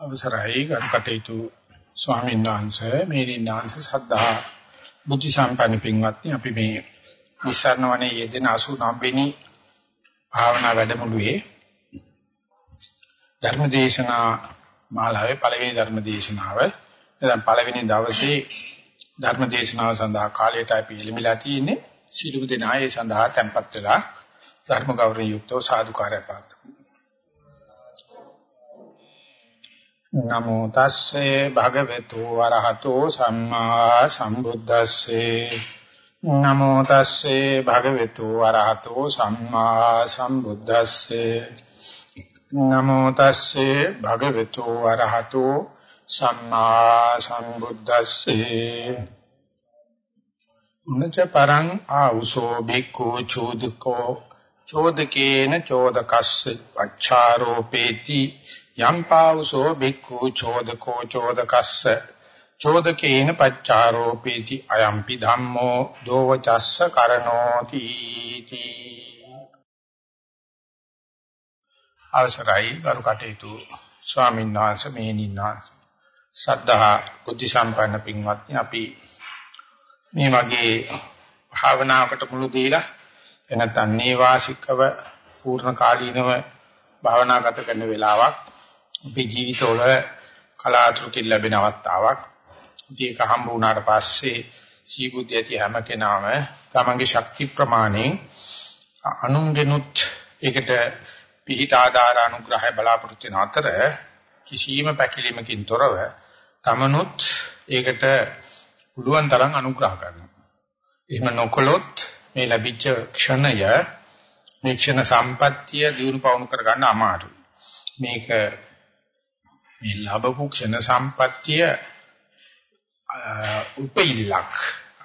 අවසරයි ගරුකටයුතු ස්වාමීන් වහන්සේ මේරින් වහන්සේ සද්ධා බුද්ධ සම්පන්න පින්වත්නි අපි මේ නිසරණ වනේ යෙදෙන 89 වෙනි භාවනා වැඩමුළුවේ ධර්මදේශනා මාලාවේ පළවෙනි ධර්මදේශනාව. දැන් පළවෙනි දවසේ ධර්මදේශනාව සඳහා කාලයට අපි එළඹිලා තියෙන්නේ. සීලමු දෙනායේ සඳහා tempත් වෙලා ධර්ම ගෞරවයෙන් යුක්තව සාදුකාරය පාත්තු නමෝ තස්සේ භගවතු වරහතෝ සම්මා සම්බුද්දස්සේ. නමෝ තස්සේ භගවතු වරහතෝ සම්මා සම්බුද්දස්සේ. නමෝ තස්සේ භගවතු වරහතෝ සම්මා සම්බුද්දස්සේ. උනච පරං ආඋසෝ බික්ඛු චෝදකෝ. චෝදකේන චෝදකස්ස පච්චාරෝපේති යම්පාවසෝ බික්ඛු චෝදකෝ චෝදකස්ස චෝදකේන පච්චාරෝපේති අයම්පි ධම්මෝ දෝවචස්ස කරනෝති තී. අවසරයි ගරු කටයුතු ස්වාමීන් වහන්සේ මේනින් වහන්සේ. ශ්‍රද්ධා බුද්ධ සම්පන්න පින්වත්නි අපි මේ වගේ භාවනාවකට මුළු දීලා එනතන් නේවාසිකව පූර්ණ කාලීනව භාවනා ගත කරන වෙලාවක් අපේ ජීවිතවල කලාතුරකින් ලැබෙන අවස්ථාවක්. ඉතින් ඒක හම්බ වුණාට පස්සේ සීබුද්ධිය ඇති හැම කෙනාම තමන්ගේ ශක්ති ප්‍රමාණයෙන් අනුන්ගෙනුත් ඒකට පිහිට ආධාර අනුග්‍රහය බලාපොරොත්තු වෙන අතර කිසියම් පැකිලීමකින් තොරව තමනුත් ඒකට පුළුවන් තරම් අනුග්‍රහ කරනවා. එහෙම නොකළොත් මේ ලැබිච්ච ක්ෂණය මේ ක්ෂණ සම්පත්තිය දිනු පවුණු කරගන්න අමාරුයි. මේක මේ ලැබපු ක්ෂණ සම්පත්තිය උපයිලක්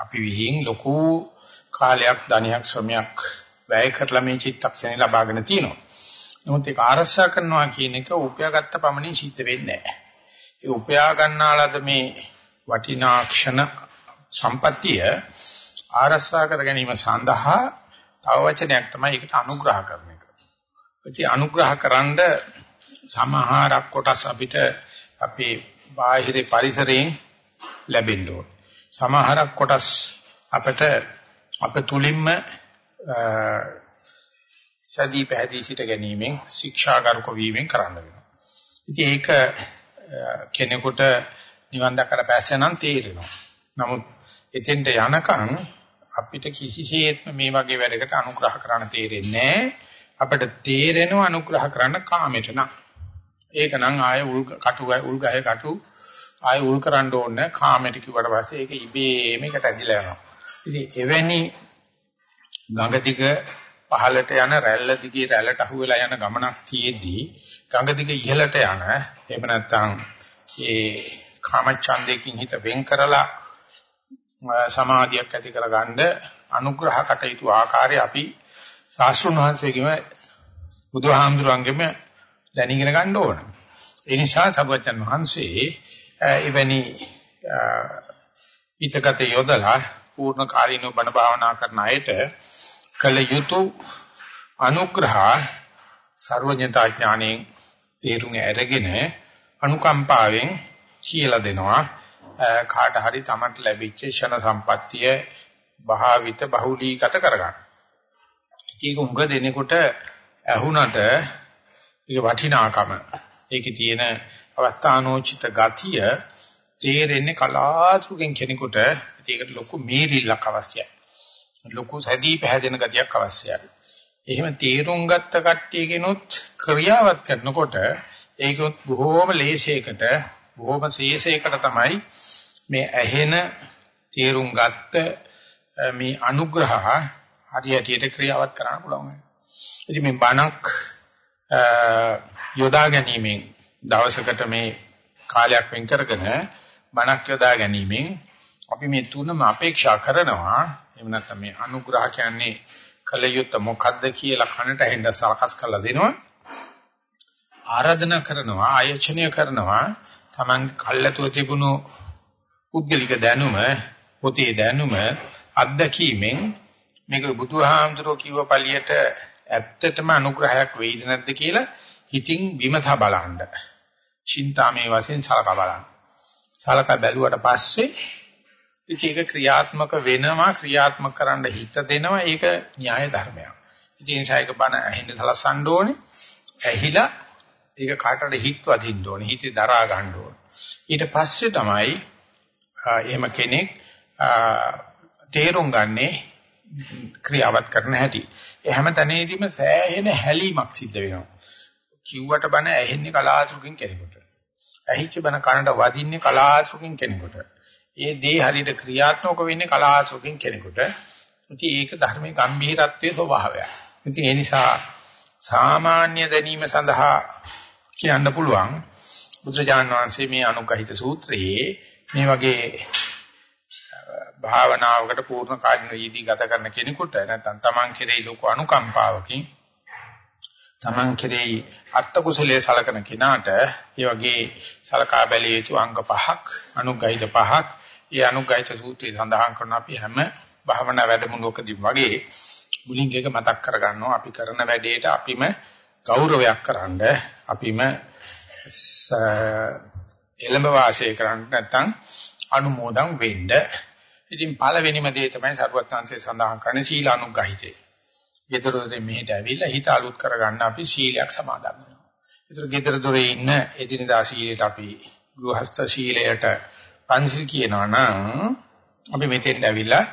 අපි විහිං ලොකු කාලයක් ධනයක් ශ්‍රමයක් වැය කරලා මේ චිත්තක්ෂණය ලබාගෙන තියෙනවා. නමුත් ඒක ආරක්ෂා කරනවා කියන එක උපයාගත්ත පමණින් සිද්ධ වෙන්නේ නැහැ. ඒ උපයා ගන්නාලද මේ වටිනා ක්ෂණ සම්පත්තිය ආරක්ෂා කර ගැනීම සඳහා තව වචනයක් තමයි ඒකට අනුග්‍රහ කරන එක. ඒ අනුග්‍රහ කරන්ඩ සමහරක් කොටස් අපිට අපේ බාහිර පරිසරයෙන් ලැබෙන්න ඕන. සමහරක් කොටස් අපිට අප තුලින්ම සදී පැහැදී සිට ගැනීමෙන් ශික්ෂාගරුක වීමෙන් කරන්න වෙනවා. ඉතින් ඒක කෙනෙකුට නිවන් දක්කට පස්සේ නම් තේරෙනවා. නමුත් එතෙන්ට යනකම් අපිට කිසිසේත්ම මේ වගේ වැඩකට අනුග්‍රහ කරන්න තේරෙන්නේ නැහැ. අපිට තේරෙනවා අනුග්‍රහ කරන්න කාමයට නම්. ඒක නම් ආය උල් කටු උල් ගහේ කටු ආය උල් කරන්න ඕනේ කාමයට කිව්වට පස්සේ ඒක ඉබේම එකට ඇදිලා යනවා. ඉතින් එවැනි ගඟ දිග පහළට යන රැල්ල දිගේ රැල්ලට අහු වෙලා යන ගමනක් තියේදී ගඟ දිග ඉහළට යන එහෙම නැත්නම් ඒ කාමච්ඡන්දයෙන් හිත වෙන් කරලා සමාධියක් ඇති කරගන්න අනුග්‍රහ කටයුතු ආකාරය අපි සාස්ෘණ වහන්සේගෙම බුදුහාමුදුරන්ගෙම දැනගෙන ගන්න ඕන. ඒ නිසා සබුවචන් වහන්සේ එවැනි ඊතකත යොදලා පූර්ණ කාලීනව බණ භාවනා කරන අයට කල යුතු අනුග්‍රහ සර්වඥතා ඥාණයෙන් තේරුම් අරගෙන අනුකම්පාවෙන් කියලා දෙනවා කාට හරි තමන්ට ලැබිච්ච ෂණ සම්පත්තිය භාවිත බහුලීගත කරගන්න. ඒක උඟ දෙනකොට ඇහුණට ඒක වටිනාකම ඒකේ තියෙන අවස්ථානෝචිත ගතිය තේරෙන්නේ කලාතුරකින් කෙනෙකුට ඒකට ලොකු මේරිල්ලක් අවශ්‍යයි. ලොකු සැදී පැහැදෙන ගතියක් අවශ්‍යයි. එහෙම තේරුම් ගත්ත කට්ටියකිනුත් ක්‍රියාවත් කරනකොට ඒකත් බොහෝම ලේසියකට බොහෝම ශේෂයකට තමයි මේ ඇහෙන තේරුම් ගත්ත මේ අනුග්‍රහ හරියට ක්‍රියාවත් කරන්න පුළුවන්. ඉතින් මේ බණක් යොදා ගැනීමෙන් දවසකට මේ කාලයක් වෙන් කරගෙන බණක් යොදා ගැනීමෙන් අපි මේ තුනම අපේක්ෂා කරනවා. එහෙම නැත්නම් මේ අනුග්‍රහ කියන්නේ කලයුත්ත මොකද්ද කියලා කනට ඇහෙන්න සලකස් කරලා දෙනවා. ආරාධනා කරනවා ආයෝජනය කරනවා Taman කල්ැතුව තිබුණු පුද්ගලික දැනුම පොතේ දැනුම අත්දැකීමෙන් මේක බුදුහාමුදුරුවෝ කිව්ව පළියට ඇත්තටම අනුග්‍රහයක් වෙයිද නැද්ද කියලා හිතින් විමසා බලන්න. චින්තාමේ වශයෙන් සලකා බලන්න. සලකා බැලුවට පස්සේ ඉතින් ඒක ක්‍රියාත්මක වෙනවා ක්‍රියාත්මක කරන්න හිත දෙනවා ඒක න්‍යාය ධර්මයක්. ඉතින් ඒ නිසා ඒක බණ ඇහෙන්න සලසන්න ඕනේ. ඇහිලා ඒක කාටට හිත වදින්න ඕනේ. හිතේ දරා ගන්න ඕනේ. ඊට පස්සේ තමයි එහෙම කෙනෙක් තේරුම් ගන්නේ ක්‍රියාවත් කරන හැටි. ඒ හැම තැනදීම සෑහෙන හැලීමක් සිද්ධ වෙනවා. කිව්වට බන ඇහෙන්නේ කලාතුරකින් කෙනෙකුට. ඇහිච්ච බන කනට වදින්නේ කලාතුරකින් කෙනෙකුට. ඒ දේ හරියට ක්‍රියාත්මක වෙන්නේ කලාතුරකින් කෙනෙකුට. ඉතින් ඒක ධර්මයේ ගැඹීරත්වයේ ස්වභාවය. ඉතින් ඒ නිසා සාමාන්‍ය දැනීම සඳහා කියන්න පුළුවන් බුදුරජාණන් වහන්සේ මේ අනුගහිත සූත්‍රයේ මේ වගේ භාවනාවකට පූර්ණ කාර්යන යෙදී ගත කරන කෙනෙකුට නැත්නම් Taman කෙරෙහි ලොකු අනුකම්පාවකින් Taman කෙරෙහි අත්ත කුසලයේ සලකන කෙනාට ඒ වගේ සලකා බැලිය යුතු අංග පහක් අනුගහිත පහක් ඒ අනුගහිත සූත්‍රයේ සඳහන් කරන අපි හැම භාවනා වැඩමුළුවකදී වගේ මුලින් එක මතක් කරගන්නවා. අපි කරන වැඩේට අපිම ගෞරවයක් කරන්න අපිම එළඹ වාසය කරන්න නැත්නම් අනුමෝදන් වෙන්න ඉතින් පළවෙනිම දේ තමයි සරුවත්ංශයේ සඳහන් කරන්නේ සීලානුගහිතය. ඊතරොතේ මෙහෙට ඇවිල්ලා හිත අලුත් කරගන්න අපි සීලයක් සමාදන් වෙනවා. ඒතර ගෙදර දොරේ ඉන්න එදිනදා සීලයට අපි ගෘහස්ත සීලයට පංචිල් කියනවා නම් අපි මෙතෙන් ඇවිල්ලා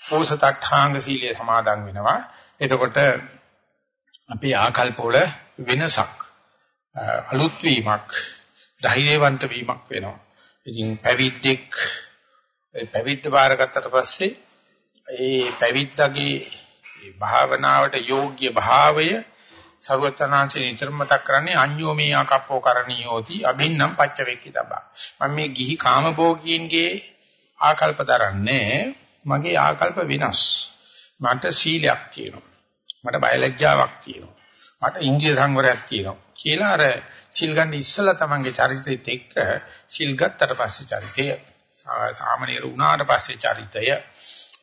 පෝසතඨාංග සීලය සමාදන් වෙනවා. එතකොට අපි ආකල්ප වල වෙනසක් අලුත් වීමක් ධෛර්යවන්ත වීමක් වෙනවා. ඉතින් පැවිද්දෙක් පැවිද්ද බාරගත්තට පස්සේ ඒ පැවිද්දගේ භාවනාවට යෝග්‍ය භාවය සර්වතනාංශේ නිතරම මතක් කරන්නේ අඤ්ඤෝමේ ආකප්පෝ කරණියෝති අබින්නම් පච්චවේක්කිතබ්බා මම මේ ගිහි කාමභෝගීන්ගේ ආකල්ප දරන්නේ මගේ ආකල්ප විනාශ. මට සීලයක් තියෙනවා. මට බයලජ්ජාවක් තියෙනවා. මට ඉන්ද්‍රිය සංවරයක් තියෙනවා. කියලා අර සිල් ගන්න ඉස්සලා තමන්ගේ චරිතෙත් එක්ක සිල් ගත්තට පස්සේ චරිතය සාමනීර වුණාට පස්සේ චරිතය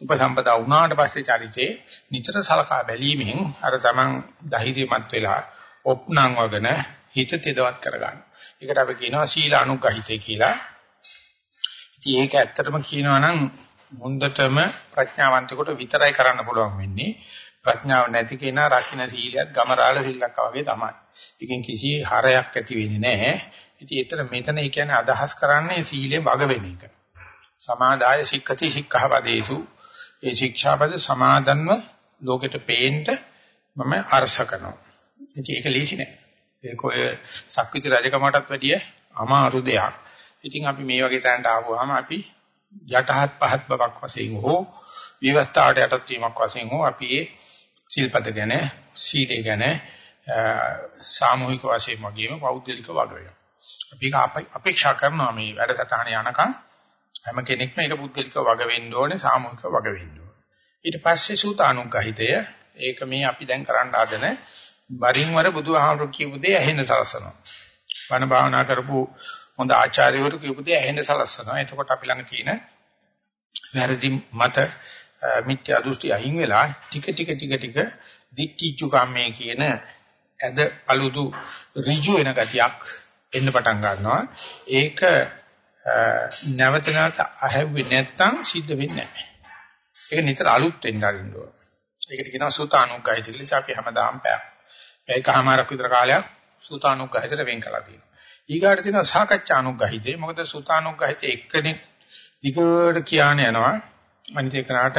උපසම්පදා වුණාට පස්සේ චරිතේ නිතර සලකා බැලීමෙන් අර තමන් ධෛර්යමත් වෙලා ඔප්නං වගන හිත තෙදවත් කරගන්න. ඒකට අපි කියනවා සීලානුගහිතේ කියලා. ඉතින් ඒක ඇත්තටම කියනවා නම් හොඳටම ප්‍රඥාවන්තයෙකුට විතරයි කරන්න පුළුවන් වෙන්නේ. ප්‍රඥාව නැති කෙනා රකින්න සීලයක් ගමරාල සිල්ලක් වගේ තමයි. ඒකෙන් කිසි හරයක් ඇති වෙන්නේ නැහැ. ඉතින් ඒතර මෙතන ඒ කියන්නේ අදහස් කරන්නේ සීලේ වග වෙන එක. සමාදාය සික්ඛති සික්ඛාපදේසු ඒ ශික්ෂාපද සමාදන්ව ලෝකෙට පේන්න මම අරස කරනවා. ඉතින් ඒක ලීසි නෑ. ඒක ඔය සක්විති රජකමටත් වැඩිය අමාරු දෙයක්. ඉතින් අපි මේ වගේ තැනට ආවොහම අපි යටහත් පහත් බවක් වශයෙන් හෝ විවස්ථාවට යටත් වීමක් වශයෙන් හෝ අපි ඒ සිල්පද ගැන සීලය ගැන සාමූහික වශයෙන් වගේම පෞද්ගලික වග වෙනවා. අපි ඒක අපේක්ෂා කරනවා මේ වැඩසටහන යනකම් හැම කෙනෙක්ම ඒක පුද්ගලිකව වග වෙන්න ඕනේ සාමූහිකව වග වෙන්න ඕනේ. ඊට පස්සේ සූතානුග්‍රහිතය ඒක මේ අපි දැන් කරන්න හදන වරින් වර බුදුහාමුදුරු කියපු දේ ඇහෙන්න සලසනවා. වන භාවනා කරපු හොඳ ආචාර්යවරු කියපු දේ ඇහෙන්න සලසනවා. එතකොට අපි ළඟ තියෙන වැරදි මත මිත්‍යා දෘෂ්ටි අයින් වෙලා ටික ටික ටික ටික දික්ටිචු කම්මේ කියන ඇද අලුදු ඍජු වෙන ගතියක් එන්න පටන් ගන්නවා. ඒක නැවත නැවත අහැව්වේ නැත්තම් සිද්ධ වෙන්නේ නැහැ. ඒක නිතර අලුත් වෙන්න අරින්න ඕන. ඒකට කියනවා සූතානුග්ගය කියලා. අපි හැමදාම පැයක්. ඒකමාරක් විතර කාලයක් සූතානුග්ගයතර වෙන් කළා තියෙනවා. ඊගාට තියෙනවා සාකච්ඡානුග්ගහිතේ. මොකද සූතානුග්ගහිතේ එක්කෙනෙක් දිගට කියන යනවා. අනිත් එකනට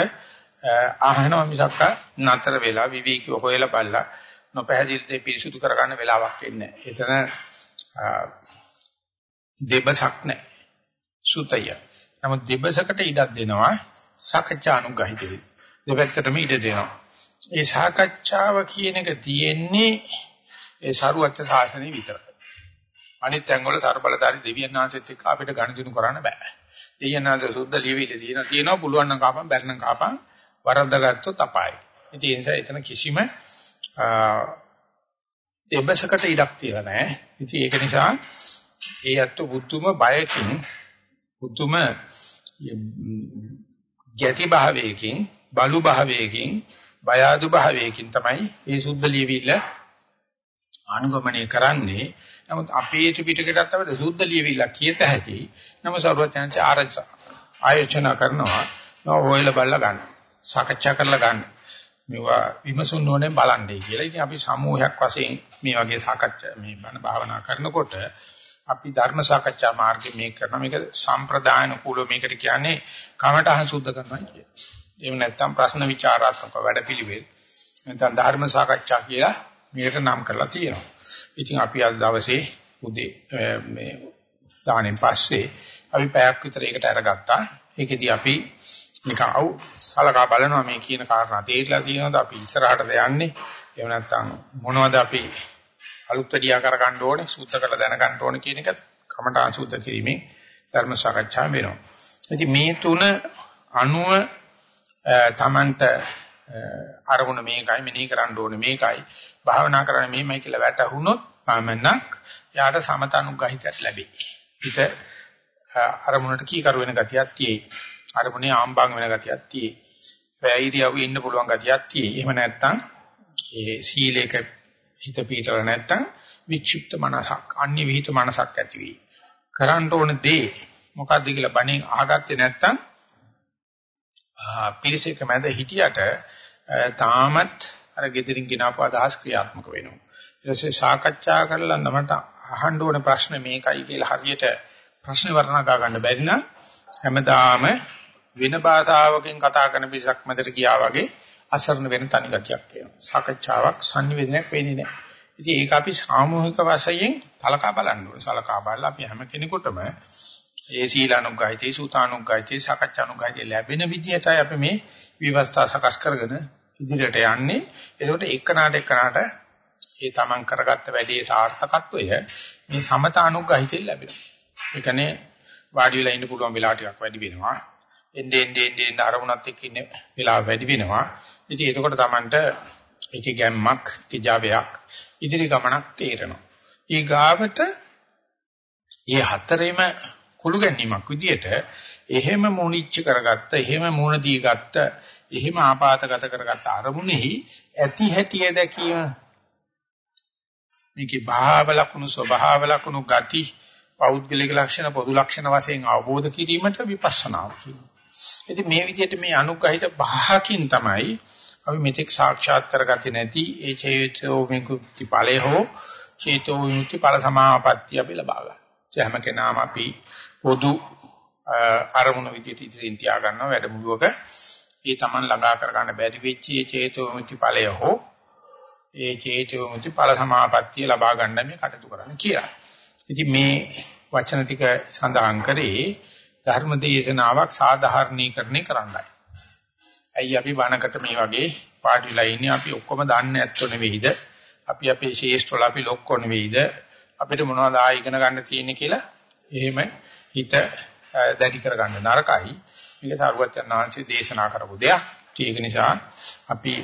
ආහනවා මිසක් නතර වෙලා විවේකීව හොයලා බලලා නොපැහැදිලි පිරිසුදු කරගන්න වෙලාවක් එන්නේ නැහැ. එතන දෙබසක් නැහැ. සුතය. නමුත් දෙබසකට ඉඩක් දෙනවා සාකච්ඡා අනුගහිතේ. දෙපැත්තටම ඉඩ දෙනවා. ඒ සාකච්ඡාව කියන එක තියෙන්නේ ඒ සරුවච්ච සාසනෙ විතරයි. අනිත් ඇඟවල සර්බලදාරි දෙවියන් වහන්සේත් එක්ක අපිට ගණිතනු කරන්න බෑ. දෙවියන් වහන්සේ සුද්ධ ලියවිලි තියෙනවා තියෙනවා පුළුවන් නම් කාපම් බැරි නම් කාපම් වරද්දාගත්තොත් අපායි. ඉතින් ඒ නිසා එතන කිසිම දෙබසකට ඉඩක් තියලා නැහැ. ඉතින් ඒක නිසා ඒ අත්තු බුද්ධුම බයකින් උතුම ගැති භාවයකින් බලු භාවයකින් බය අඩු භාවයකින් තමයි මේ සුද්ධ ලියවිල්ල අනුගමනය කරන්නේ. නමුත් අපේ ත්‍රිපිටකයටත් අපිට සුද්ධ ලියවිලා කියත හැකි. නම සර්වඥාන්ච ආයෝජන කරනවා. නෝයල බලලා ගන්න. සාකච්ඡා කරලා ගන්න. මේවා විමසුන් නොනේ බලන්නේ කියලා. ඉතින් අපි සමූහයක් වශයෙන් මේ වගේ සාකච්ඡා මේ බණ භාවනා කරනකොට අපි ධර්ම සාකච්ඡා මාර්ගයේ මේක කරනවා. මේක සම්ප්‍රදායන කුල මේකට කියන්නේ කමඨහං සුද්ධ කරනවා කියන්නේ. එහෙම නැත්නම් ප්‍රශ්න විචාරාත්මක වැඩපිළිවෙල. නැත්නම් ධර්ම සාකච්ඡා කියලා මේකට නම් කරලා තියෙනවා. ඉතින් අපි අද දවසේ උදේ මේ දාණයෙන් පස්සේ අපි පැයක් විතර ඒකට අරගත්තා. ඒකෙදි අපි නිකන් අවු සලකා බලනවා මේ කියන කාරණා තේරිලා තියෙනවද අපි ඉස්සරහටද යන්නේ එහෙම නැත්නම් මොනවද අපි අලුත් වැඩියා කර ගන්න ඕනේ සූත්‍ර කරලා දැන ගන්න ඕනේ කියන එක කමඨාන් සූත්‍ර කිරීමේ ධර්ම සාකච්ඡා වෙනවා. ඉතින් මේ තුන අනුව තමන්ට අරමුණ මේකයි මෙනෙහි කරන්න ඕනේ මේකයි භාවනා කරන්න මේමයි කියලා වැටහුනොත් පමණක් යාට සමතනුග්‍රහිතයක් ලැබෙයි. හිත අරමුණට කීකරු වෙන ගතියක් තියෙයි. අරමුණේ ආම්බන් වෙන ගතියක් තියෙයි. වැයිරියව ඉන්න පුළුවන් ගතියක් තියෙයි. එහෙම නැත්නම් ඒ සීලයක හිත පීතල නැත්නම් වික්ෂිප්ත මනසක්, අන්‍ය විහිිත මනසක් ඇති වෙයි. කරන්න ඕන දේ මොකද්ද කියලා බණෙන් අහගත්තේ නැත්නම් පිරිසක මැද හිටියට තාමත් අර gedirin ගినాපු අදහස් ක්‍රියාත්මක වෙනවා. ඊට පස්සේ සාකච්ඡා කරලා නමට අහන්න ඕන ප්‍රශ්න මේකයි කියලා හරියට ප්‍රශ්න වර්ණනා ගන්න බැරි නම් හැමදාම වෙන භාෂාවකින් කතා කරන පිරිසක් මැදට ගියා වගේ අසරණ වෙන තනි ගතියක් එනවා. සාකච්ඡාවක් sannivedanayak වෙන්නේ නැහැ. ඉතින් ඒක අපි සාමූහික වශයෙන් තලකා බලන්න ඕනේ. සලකා බලලා අපි හැම කෙනෙකුටම ඒ සීලානුගායිතේ සූතානුගායිතේ සාකච්ඡානුගායිතේ ලැබෙන විදිහටයි අපි මේ විවස්ථා සකස් කරගෙන ඉදිරියට යන්නේ. ඒකට එක්කනාට එක්කනාට ඒ තමන් කරගත්ත වැඩේ සාර්ථකත්වය මේ සමතානුගායිතේ ලැබෙනවා. ඒ කියන්නේ වාඩි වෙලා ඉන්න පුළුවන් වෙලා ටිකක් වැඩි වෙනවා. එන්නේ එන්නේ එන්නේ අරමුණත් එක්ක ඉන්න වෙලාව වැඩි වෙනවා. ඉතින් එතකොට Tamanට ඒකේ ගැම්මක්, තිජාවයක්, ඉදිරි ගමනක් තේරෙනවා. ඊ ගාවට මේ හතරෙම කුළු ගැනීමක් විදියට එහෙම මොනිච්ච කරගත්ත, එහෙම මොන දී ගත්ත, එහෙම ආපాతගත කරගත්ත අරමුණෙහි ඇති හැටිය දැකීම මේකේ භාව ලකුණු ස්වභාව ලකුණු ගති පෞද්ගලික ලක්ෂණ පොදු ලක්ෂණ වශයෙන් අවබෝධ කිරීමට විපස්සනාව කියනවා. ඉතින් මේ විදිහට මේ අනුග්‍රහිත පහකින් තමයි අපි මෙතෙක් සාක්ෂාත් කරගත්තේ නැති ඒ චේතෝ විමුක්ති ඵලය හෝ චේතෝ විමුක්ති ඵල සමාපත්තිය අපි ලබා ගන්න. හැම කෙනාම අපි පොදු අරමුණ විදිහට ඉදිරියෙන් තියා ගන්නවා වැඩමුළුවක ඒ Taman ළඟා කර ගන්න බැරි වෙච්ච ඒ චේතෝ විමුක්ති ඵලය හෝ ඒ චේතෝ විමුක්ති ඵල සමාපත්තිය ලබා ගන්න මේ කටයුතු කරන්න කියලා. ඉතින් මේ වචන ටික සඳහන් කරේ ධර්ම දේශනාවක් සාධාරණීකරණය කරන්නයි. ඇයි අපි වණකට මේ වගේ පාටිලා ඉන්නේ අපි ඔක්කොම දන්නේ නැත්තෝ නෙවෙයිද? අපි අපේ ශේෂ්ඨවල අපි ලොක්කො නෙවෙයිද? අපිට මොනවද ආ ඉගෙන ගන්න තියෙන්නේ කියලා එහෙම හිත දැඩි කරගන්න නරකයි. මේක සාරවත්යන් වහන්සේ දේශනා කරපු දෙයක්. ඒක නිසා අපි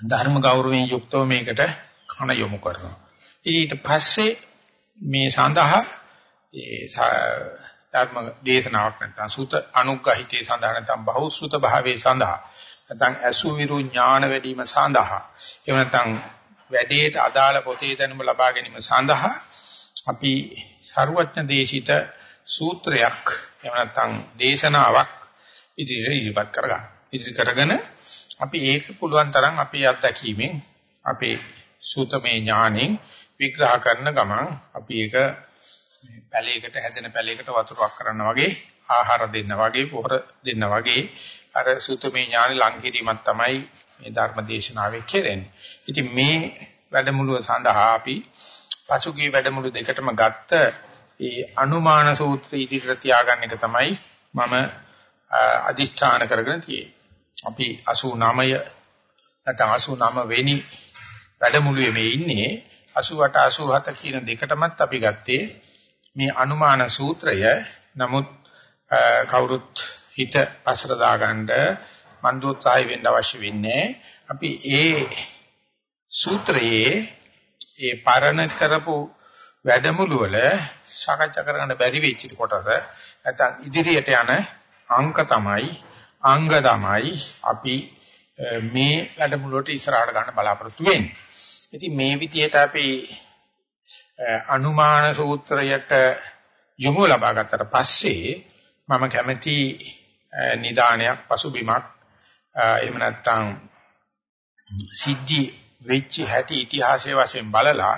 ධර්ම ගෞරවයෙන් යුක්තව මේකට කන යොමු කරනවා. ඊට පස්සේ මේ සඳහා ඒ ධර්ම දේශනාවක් නැත්නම් සුත අනුග්‍රහිතේ සඳහා නැත්නම් බහුසුත භාවයේ සඳහා නැත්නම් අසු විරු ඥාන වැඩිම සඳහා එහෙම නැත්නම් වැඩේට අදාළ පොතේ දැනුම ලබා ගැනීම සඳහා අපි ਸਰුවඥ දේශිත සූත්‍රයක් එහෙම නැත්නම් දේශනාවක් ඉදිරියට ඉදිරිපත් කරගන්න. ඉදිරි කරගෙන අපි ඒක පුළුවන් තරම් අපේ අත්දැකීමෙන් අපේ සූතමේ ඥාණයෙන් විග්‍රහ කරන ගමන් අපි ඒක පැලයකට හැදෙන පැලයකට වතුරක් කරන්න වගේ ආහාර දෙන්න වගේ පොහොර දෙන්න වගේ අර සුතමේ ඥාන ලං කිරීමක් තමයි මේ ධර්ම දේශනාවේ කෙරෙන්නේ. ඉතින් මේ වැඩමුළුව සඳහා අපි පසුගිය වැඩමුළු දෙකටම ගත්ත ඒ අනුමාන සූත්‍රය ඉදිරියට තියාගන්න එක තමයි මම අදිෂ්ඨාන කරගෙන තියෙන්නේ. අපි 89 නැත්නම් 89 වෙනි වැඩමුළුවේ මේ ඉන්නේ 88 87 කියන දෙකටමත් අපි ගත්තේ මේ අනුමාන සූත්‍රය නමුත් කවුරුත් හිත පසර දාගන්න මන්දෝත්සාහය වෙන්න අවශ්‍ය වෙන්නේ අපි ඒ සූත්‍රයේ ඒ පරණ කරපු වැඩමුළු වල සාකච්ඡා කරන්න බැරි වෙච්ච කොටස නැත්නම් ඉදිරියට යන අංක තමයි අංග තමයි අපි මේ වැඩමුළුවට ඉස්සරහට ගන්න බලාපොරොත්තු වෙන්නේ. ඉතින් මේ විදිහට අපි අනුමාන සූත්‍රයට යොමු ලබා ගත්තට පස්සේ මම කැමති නිදානයක් පසුබිමක් එහෙම නැත්නම් සිද්ධි වෙච්ච හැටි ඉතිහාසයේ වශයෙන් බලලා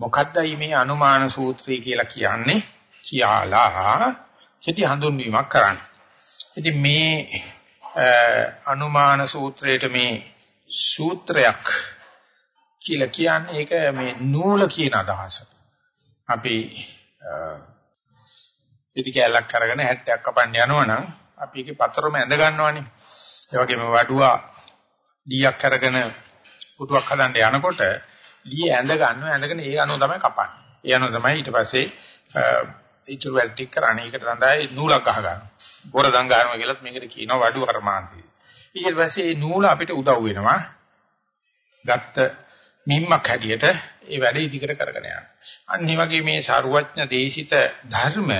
මොකද්දයි මේ අනුමාන සූත්‍රය කියලා කියන්නේ කියලා කෙටි හඳුන්වීමක් කරන්න. ඉතින් මේ අනුමාන සූත්‍රයට මේ සූත්‍රයක් කියලා කියන්නේ ඒක මේ නූල කියන අදහස. අපි ඉදි කැලක් අරගෙන 70ක් කපන්න යනවනම් අපි ඒකේ පතරම ඇඳ ගන්නවනේ. ඒ වගේම වඩුවා ඩීයක් අරගෙන පුටුවක් හදන්න යනකොට ඩී ඇඳ ගන්නවා ඇඳගෙන ඒ අනුව තමයි කපන්නේ. ඒ අනුව තමයි ඊට පස්සේ ඉතුරු වැඩ ටික කරන්නේ. ඒකට තමයි නූලක් ගහ ගන්න. බොරදම් ගන්නවා කියලත් මේකට කියනවා වඩුව කර්මාන්තය. ඊට පස්සේ මේ නූල අපිට උදව් වෙනවා. ගත්ත මිම්මක් හැටියට ඒ වැඩේ ඉදිකට කරගෙන යනවා. අන්න වගේ මේ සාරුවඥ දේශිත ධර්ම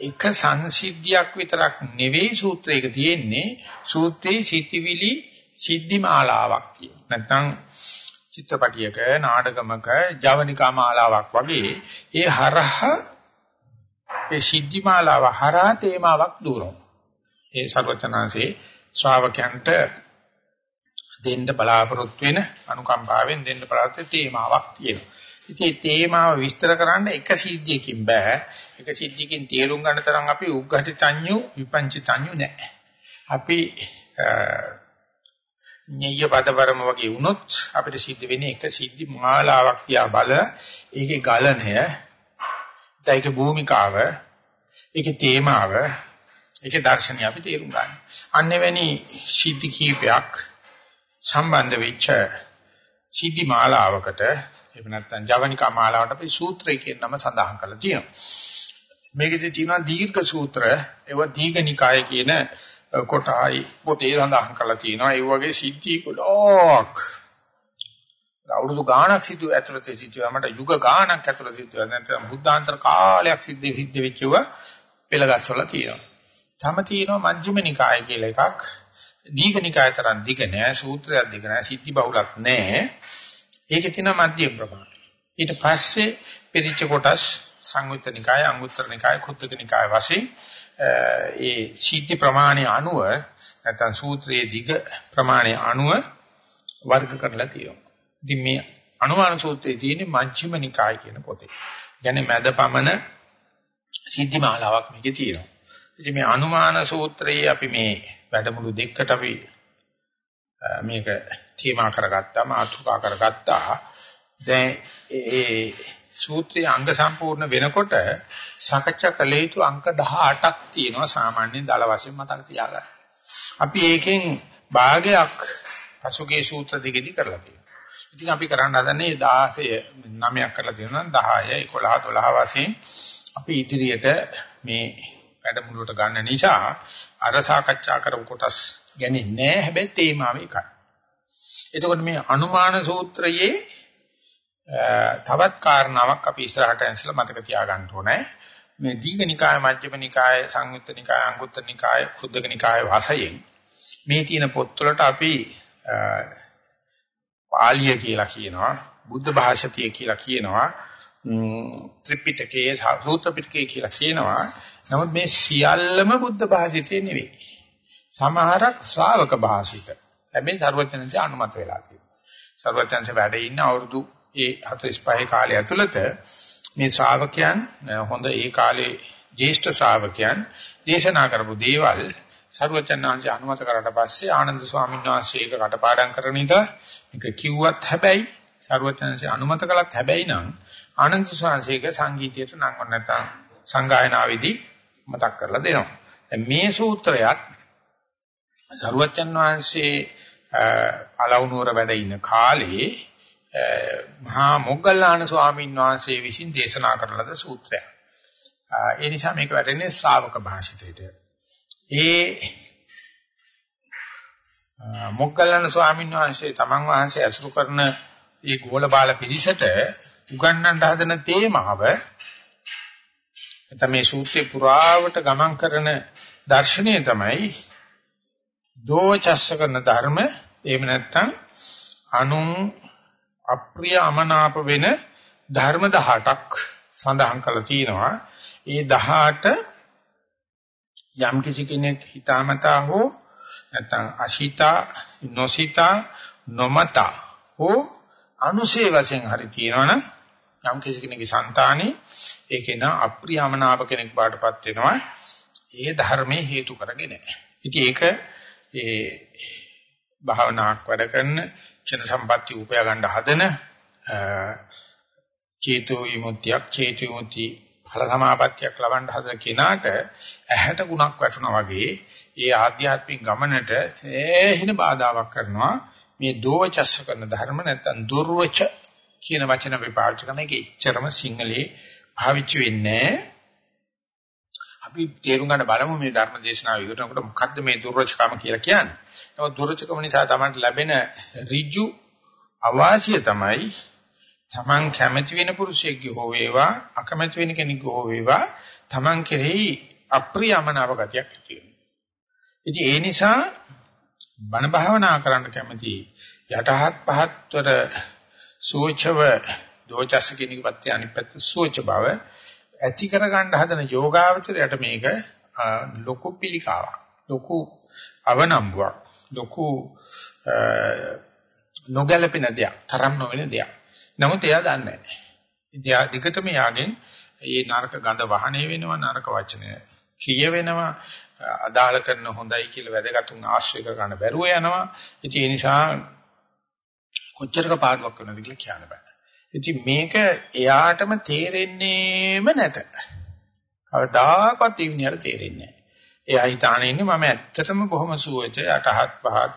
එක සංසිද්ධියක් විතරක් නෙවෙයි සූත්‍රයක තියෙන්නේ සූත්‍රයේ සිටිවිලි සිද්ධි මාලාවක් තියෙනවා. නැත්නම් චිත්‍රපටියක නාටකමක ජවනිකා මාලාවක් වගේ ඒ හරහා ඒ සිද්ධි මාලාව හරහා තේමාවක් දුරනවා. ඒ සර්වචනාංශේ ශ්‍රාවකයන්ට දෙන්න බලාපොරොත්තු වෙන අනුකම්පාවෙන් දෙන්න බලාපොරොත්තු තේමාවක් තියෙනවා. ඉතින් මේ තේමාව විස්තර කරන්න එක සිද්ධියකින් බෑ. එක සිද්ධියකින් තේරුම් ගන්න තරම් අපි උග්ඝටි තඤ්ඤු විපංචි තඤ්ඤු නැහැ. අපි ඤෙය පදවරම වගේ වුණොත් අපිට සිද්ධ වෙන්නේ එක සිද්ධි මාලාවක් තියා බල ඒකේ ගලණය ඒකේ භූමිකාව ඒකේ තේමාව ඒකේ දර්ශනය අපි තේරුම් ගන්න. අන්නෙවැනි සිද්ධි කීපයක් සම්බන්ධ වෙච්ච සිද්ධි මාලාවකට එහෙම නැත්නම් ජවනිකා මාලාවට අපි සූත්‍රය කියන නම සඳහන් කරලා තියෙනවා. මේකෙදි තියෙනවා දීර්ඝ සූත්‍ර ඒව දීඝනිකාය කියන කොටයි පොතේ සඳහන් කරලා තියෙනවා. ඒ වගේ සිද්ධි ගොඩක් අවුරුදු ගාණක් සිදු ඇතුළත සිදුවා මට යුග ගාණක් ඇතුළත සිදුවා නැත්නම් බුද්ධාන්තර කාලයක් සිද්ධ සිද්ධ වෙච්චව පෙළගස්සවල තියෙනවා. තම තියෙනවා මජ්ක්‍ධිම නිකාය කියලා එකක්. දීඝ නිකාය තරම් දිග නෑ සූත්‍රයක් දිග නෑ සිද්ධි බහුලක් නෑ. ඒකේ තියෙනවා මධ්‍යම ප්‍රමාණය. ඊට පස්සේ පිරිච්ච කොටස් සංයුත්ත නිකාය, අංගුත්තර නිකාය, කුද්දක නිකාය වශයෙන් ඒ සිද්ධි ප්‍රමාණය අනුව නැත්නම් සූත්‍රයේ දිග ප්‍රමාණය අනුව වර්ග කරලා තියෙනවා. ඉතින් මේ අනුමාන සූත්‍රයේ තියෙන මජ්ක්‍ධිම නිකාය කියන පොතේ. කියන්නේ මැදපමණ සිද්ධි මාලාවක් මේකේ තියෙනවා. ඉතින් මේ අනුමාන සූත්‍රයේ අපි මේ වැඩමුළු දෙකකට අපි මේක තීමා කරගත්තා මාතෘකා කරගත්තා. දැන් ඒ සූත්‍රයේ අංග සම්පූර්ණ වෙනකොට සාකච්ඡා කළ යුතු අංක 18ක් තියෙනවා සාමාන්‍යයෙන් දල වශයෙන් මතක තියාගන්න. අපි ඒකෙන් භාගයක් පසුගිය සූත්‍ර දෙකෙදි කරලා තියෙනවා. ඉතින් අපි කරන්න හදන්නේ 16 9ක් කරලා තියෙනවා 10 11 12 වශයෙන් අපි ඉදිරියට මේ වැඩමුළුවට ගන්න නිසා අර සාකච්ඡා කරපු කොටස් ගැන්නේ නැහැ හැබැයි තේමාව එකයි. එතකොට මේ අනුමාන සූත්‍රයේ තවත් කාරණාවක් අපි ඉස්සරහට ඇන්සලා මතක තියාගන්න ඕනේ. මේ දීඝනිකාය, මජ්ක්‍ධිමනිකාය, සංයුත්තනිකාය, අංගුත්තරනිකාය, කුද්දකනිකාය වාසයෙන් මේ තියෙන පොත්වලට අපි පාලිය කියලා කියනවා, බුද්ධ භාෂතිය කියලා කියනවා, ත්‍රිපිටකයේ සූත්‍ර පිටකයේ කියලා කියනවා. නමුත් මේ සියල්ලම බුද්ධ භාෂිතේ නෙවෙයි. සමහරක් ශ්‍රාවක භාෂිත. හැබැයි ਸਰවඥන්සේ අනුමත වෙලා තියෙනවා. ਸਰවඥන්සේ වැඩ ඉන්න අවුරුදු ඒ 45 කාලය ඇතුළත මේ ශ්‍රාවකයන් හොඳ ඒ කාලේ ජේෂ්ඨ ශ්‍රාවකයන් දේශනා කරපු දේවල් ਸਰවඥාන්සේ අනුමත කරලා පස්සේ ආනන්ද ස්වාමීන් වහන්සේ ඒක කටපාඩම් කරන ඉඳලා ඒක කිව්වත් හැබැයි ਸਰවඥාන්සේ අනුමත කළත් හැබැයි නම් ආනන්ද ස්වාමීන් වහන්සේක සංගීතයට නම් නැත්නම් සංගායනාවේදී මතක් කරලා දෙනවා. දැන් මේ සූත්‍රයත් සරුවචන් වහන්සේ අලවුනුවර වැඩ ඉන්න කාලේ මහා මොග්ගල්ලාන ස්වාමීන් වහන්සේ විසින් දේශනා කරන ලද සූත්‍රයක්. ඒ නිසා මේක වැටෙන්නේ ශ්‍රාවක භාෂිතයට. ඒ මොග්ගල්ලාන ස්වාමීන් වහන්සේ තමන් වහන්සේ අසුරු කරන මේ ගෝල බාල පිරිසට උගන්වන්න හදන තේමාව තමයි සූත්‍රේ පුරාවට ගමන් කරන දර්ශනය තමයි දෝචස්ස කරන ධර්ම එහෙම නැත්නම් අනුන් අප්‍රිය අමනාප වෙන ධර්ම 18ක් සඳහන් කරලා තියෙනවා. ඒ 18 යම් කිසි කෙනෙක් හිතාමතා හෝ නැත්නම් අශිතා නොසිතා නොමතා හෝ අනුසේ වශයෙන් හරි තියෙනවනම් යම් කිසි කෙනෙකුගේ సంతානේ ඒකේ නා අප්‍රියමනාප කෙනෙක් බාටපත් වෙනවා ඒ ධර්මයේ හේතු කරගෙන. ඉතින් ඒක ඒ භාවනාවක් වැඩ කරන චන සම්පatti උපය ගන්න හදන චේතෝ විමුක්තියක් චේතෝ විමුක්ති ඵල සමාපත්තියක් ලබන්න හදන කෙනාට ඇහැට ගුණක් වැටුණා වගේ ඒ ආධ්‍යාත්මික ගමනට සෑහෙන බාධාවක් කරනවා මේ දෝවචස්ස කරන ධර්ම නැත්තම් දුර්වච කියන වචන අපි පාවිච්චි කරන එක ඉච්චරම සිංහලේ පාවිච්චි වෙන්නේ අපි තේරුම් ගන්න බලමු මේ ධර්ම දේශනාව ඉවරනකොට මොකද්ද මේ දුර්වචකම කියලා කියන්නේ. නමුත් දුර්වචකම නිසා තමයි ලැබෙන ඍජු අවාසිය තමයි තමන් කැමති වෙන පුරුෂයෙක්ගේ හෝ වේවා අකමැති වෙන කෙනෙක්ගේ හෝ වේවා තමන් කෙරෙහි අප්‍රියමනාප ගතියක් ඇති වෙනවා. ඉතින් ඒ නිසා බණ භාවනා කරන්න කැමති යටහත් පහත්වර සෝචව දෝචස් කෙනෙක් පැත්තේ අනිත් පැත්ත සෝච බව ඇති කර ගන්න හදන යෝගාවචරයට මේක ලොකු පිළිකාවක් ලොකු අවනම්බුවක් ලොකු නොගැලපෙන දෙයක් තරම් නොවන දෙයක් නමුත් එයා දන්නේ නැහැ. එයා දිගටම යාගෙන් මේ නරක ගඳ වහණේ වෙනවා නරක වචන කිය වෙනවා අදාළ කරන හොඳයි කියලා වැදගත්ුන් ආශ්‍රය කර ගන්න බැරුව යනවා. ඉතින් ඒ නිසා කොච්චරක පාඩුවක් වෙනවද කියලා කියන්න බෑ. ඉතින් මේක එයාටම තේරෙන්නේම නැත. කවදාකවත් ඉවනියට තේරෙන්නේ නැහැ. එයා හිතාන ඉන්නේ මම ඇත්තටම බොහොම සුවච යටහත් පහත්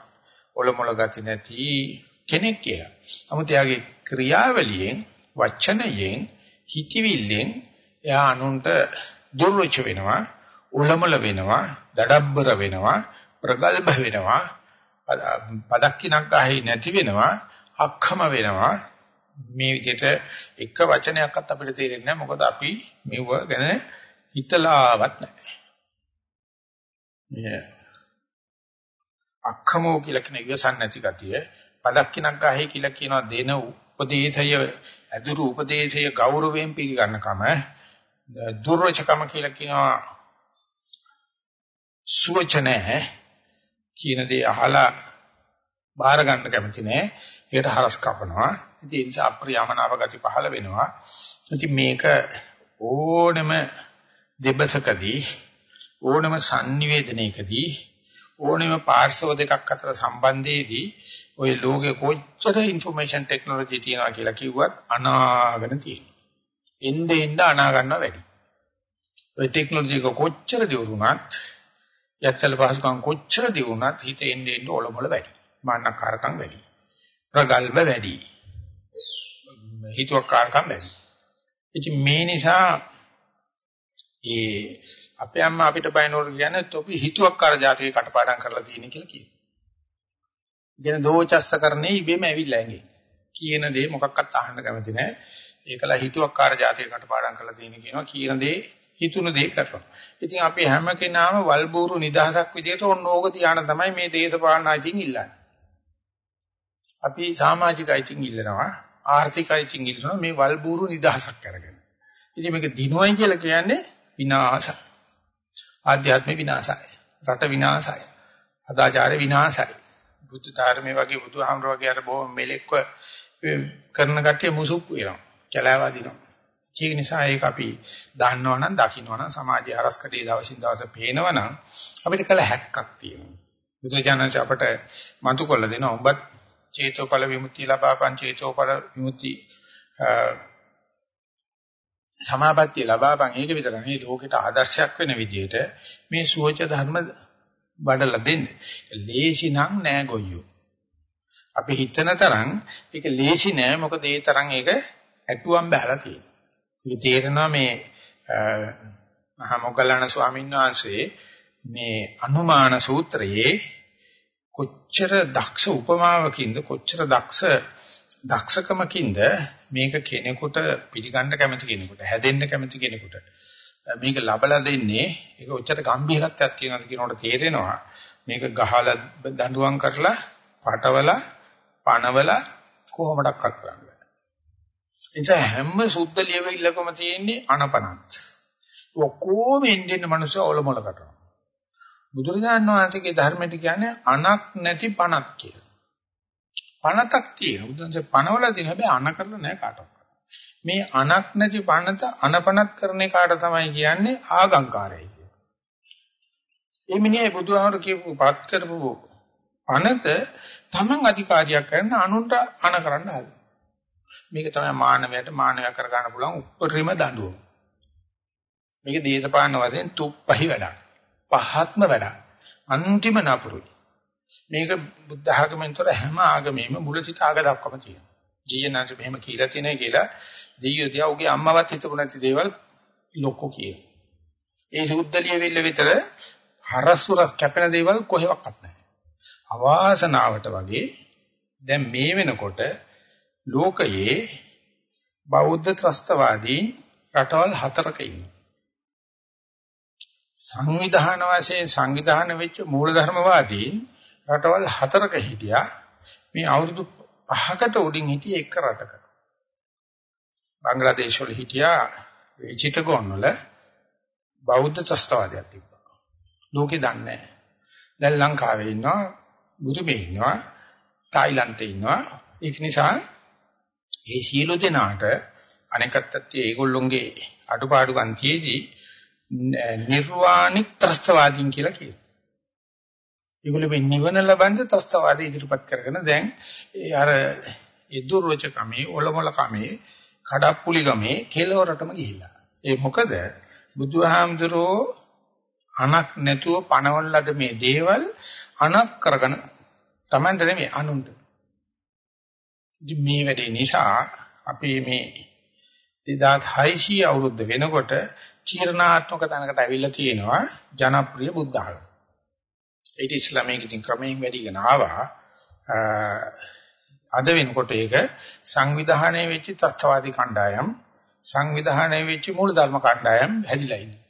ඔලොමොල ගති නැති කෙනෙක් කියලා. නමුත් එයාගේ ක්‍රියාවලියෙන් වචනයෙන් හිතවිල්ලෙන් එයා අනුන්ට දුර්වච වෙනවා උලමුල වෙනවා දඩබ්බර වෙනවා ප්‍රගල්භ වෙනවා පදක්කිනක් ආහි නැති වෙනවා අක්ඛම වෙනවා මේ විදිහට එක වචනයක්වත් අපිට තේරෙන්නේ නැහැ මොකද අපි මෙව ගැන හිතලාවත් නැහැ මේ අක්ඛමෝ කියලා කියන ඉවසන් නැති ගතිය පදක්කිනක් ආහි කියලා කියනවා දෙන උපදේශය අදුරු උපදේශය ගෞරවයෙන් පිළිගන්නකම දුර්වචකම කියලා කියනවා සුවචනේ කියන දේ අහලා බාර ගන්න කැමති නෑ. ඒකට හරස් කපනවා. ඉතින් ඒ නිසා අප්‍රියමනාප ගති පහළ වෙනවා. ඉතින් මේක ඕනෙම දෙබසකදී ඕනෙම sannivedanayakදී ඕනෙම පාර්ශව දෙකක් අතර සම්බන්ධයේදී ඔය ලෝකේ කොච්චර ইনফরমේෂන් ටෙක්නොලොජි තියෙනවා කියලා කිව්වත් අනාගෙන තියෙනවා. එnde end අනා ගන්නවා වැඩි. ඔය ටෙක්නොලොජි එක කොච්චර දියුණුවත් යැත්තල පහසුකම් කොච්චර දියුණුවත් හිතේ එnde end ඔලොමල වැඩි. මාන්නකාරකම් වැඩි. ප්‍රගල්භ වැඩි. හිතුවක්කාරකම් වැඩි. ඉතින් මේ නිසා ඒ අපේ අම්මා අපිට බයනෝර කියන්නේ තොපි හිතුවක්කාර જાතියේ කටපාඩම් කරලා තියෙන කියලා කියනවා. ඉගෙන දෝචස්සකරණේ ඉබේම ඇවිල්ලා එන්නේ. කියන දේ මොකක්වත් අහන්න කැමති නැහැ. ඒකලා හිතුවක්කාර જાතියේ කටපාඩම් කරලා තියෙන කියනවා කියන දේ හිතුන දේ කරනවා. ඉතින් අපි හැම කෙනාම වල්බూరు නිදහසක් විදියට ඔන්න ඕක තියාන තමයි මේ දේශපාලන අයිතින් ඉල්ලන්නේ. අපි සමාජික අයිතින් ඉල්ලනවා. ආර්ථික අයිතින් ඉල්ලනවා මේ වල්බూరు නිදහසක් අරගෙන. ඉතින් මේක දිනුවයි කියලා කියන්නේ විනාශයි. ආධ්‍යාත්මික විනාශයි. රට විනාශයි. අදාචාර විනාශයි. බුද්ධ ධර්මයේ වගේ බුදුහාමර වගේ අර බොහොම මෙලෙක්ව කරන කට්ටිය මුසුප්පු වෙනවා. කැලෑවදිනවා. ඒක නිසා ඒක අපි දන්නවා නම් දකින්නවා නම් සමාජයේ හරස්කඩේ දවසින් දවස පේනවා නම් අපිට කල හැක්කක් තියෙනවා. බුදුජානක අපට මතු කළ දෙනවා. ඔබත් චේතෝපල විමුක්තිය ලබාපන් චේතෝපල විමුක්ති සමාපත්තිය ලබාපන් ඒක විතර නෙවෙයි ලෝකෙට ආදර්ශයක් වෙන විදිහට මේ සුවච ධර්ම වඩලා දෙන්න. ලේසි නම් නෑ ගොයියෝ. අපි හිතන තරම් ඒක ලේසි නෑ මොකද ඒ තරම් ඒක ඇටුවම් බහලා තියෙනවා. ඒක තේරෙනවා මේ මහා මොග්ගල්ලාන ස්වාමීන් වහන්සේ මේ අනුමාන සූත්‍රයේ කොච්චර දක්ෂ උපමාවකින්ද කොච්චර දක්ෂ දක්ෂකමකින්ද මේක කෙනෙකුට පිළිගන්න කැමති කෙනෙකුට හැදෙන්න කැමති කෙනෙකුට මේක ලබලා දෙන්නේ ඒක උච්චර ගැඹිරත්වයක් තියෙනවා කියනකොට තේරෙනවා මේක ගහලා දඬුවම් කරලා පටවලා පනවලා කොහොමඩක්වත් කරන්න බෑ එනිසා හැම සුද්ධ ලියවිල්ලකම තියෙන්නේ අනපනත්. ඔක්කොම එන්නේ මිනිස්සු ඔලොමල කරනවා. බුදුරජාණන් වහන්සේගේ ධර්මයට කියන්නේ අනක් නැති පණක් කියලා. පණතක් තියෙනවා. බුදුන්සේ පණවල තියෙන හැබැයි අන කරලා නැහැ කාටවත්. මේ අනක් නැති පණත අනපනත් කරන කාට තමයි කියන්නේ ආගංකාරය කියලා. ඒ මිනිහේ බුදුහාමර කියපු පත් කරපු පණත තමන් අධිකාරියක් කරන අනුන්ට අන කරන්න හදන. මේක තමයි මානවයට මානවය කර ගන්න පුළුවන් උපරිම දඬුවම. මේක දේශපාලන වශයෙන් තුප්පහි වැඩක්. පහත්ම වැඩක්. අන්තිම නපුරුයි. මේක බුද්ධ ආගමෙන්තර හැම ආගමෙම මුල සිට ආග දක්වාම තියෙනවා. ජීයනාංශ මෙහෙම කියලා තියෙනවා කියලා දෙයියෝ තියා උගේ අම්මවත් හිතපු නැති දේවල් ලොකෝ කියන. ඒ සුද්ධලිය වෙල්ල විතර හරස්සුරස් කැපෙන දේවල් කොහෙවත් නැහැ. අවාසනාවට වගේ දැන් මේ වෙනකොට ලෝකයේ බෞද්ධ ත්‍රස්තවාදී රටවල් හතරක ඉන්නවා. සංවිධාන වශයෙන් සංවිධාන වෙච්ච මූලධර්මවාදී රටවල් හතරක හිටියා. මේ අවුරුදු 5කට උඩින් හිටියේ එක රටක. බංග්ලාදේශ වල හිටියා චිතගොන් වල බෞද්ධ ත්‍රස්තවාදයක් තිබ්බා. ලෝකේ දන්නේ නැහැ. දැන් ලංකාවේ ඉන්නවා, බුරුමේ ඉන්නවා, තායිලන්තේ ඉන්නවා. ඒක නිසා ඒ සියලු දෙනාට අනෙකත් ඒගොල්ලොන්ගේ අඩුපාඩුකම් තියේදී නිර්වාණික ත්‍රස්තවාදීන් කියලා කියනවා. ඒගොල්ලෝ මේ නිවන ලබන්න ත්‍රස්තවාදී ඉදිරිපත් කරගෙන දැන් ඒ අර ඒ දුර්වච කමේ ඔලොමල කමේ කඩප්පුලි ගමේ කෙලවරටම ගිහිල්ලා. ඒ මොකද බුදුහාමුදුරෝ අනක් නැතුව පණවල් ලද මේ දේවල් අනක් කරගෙන Tamanට නෙමෙයි අනුන්ට. ඉතින් මේ වැඩේ නිසා අපි මේ 2600 අවුරුද්ද වෙනකොට චීර්ණාත්මක තැනකට ඇවිල්ලා තියෙනවා ජනප්‍රිය බුද්ධ ආගම. ඊට ඉස්ලා මේක ඉතින් ක්‍රමයෙන් වැඩිගෙන ආවා. අද වෙනකොට ඒක සංවිධානයේ වෙච්ච තත්ත්වවාදී කණ්ඩායම් සංවිධානයේ වෙච්ච මූලධර්ම කණ්ඩායම් හැදිලා ඉන්නේ.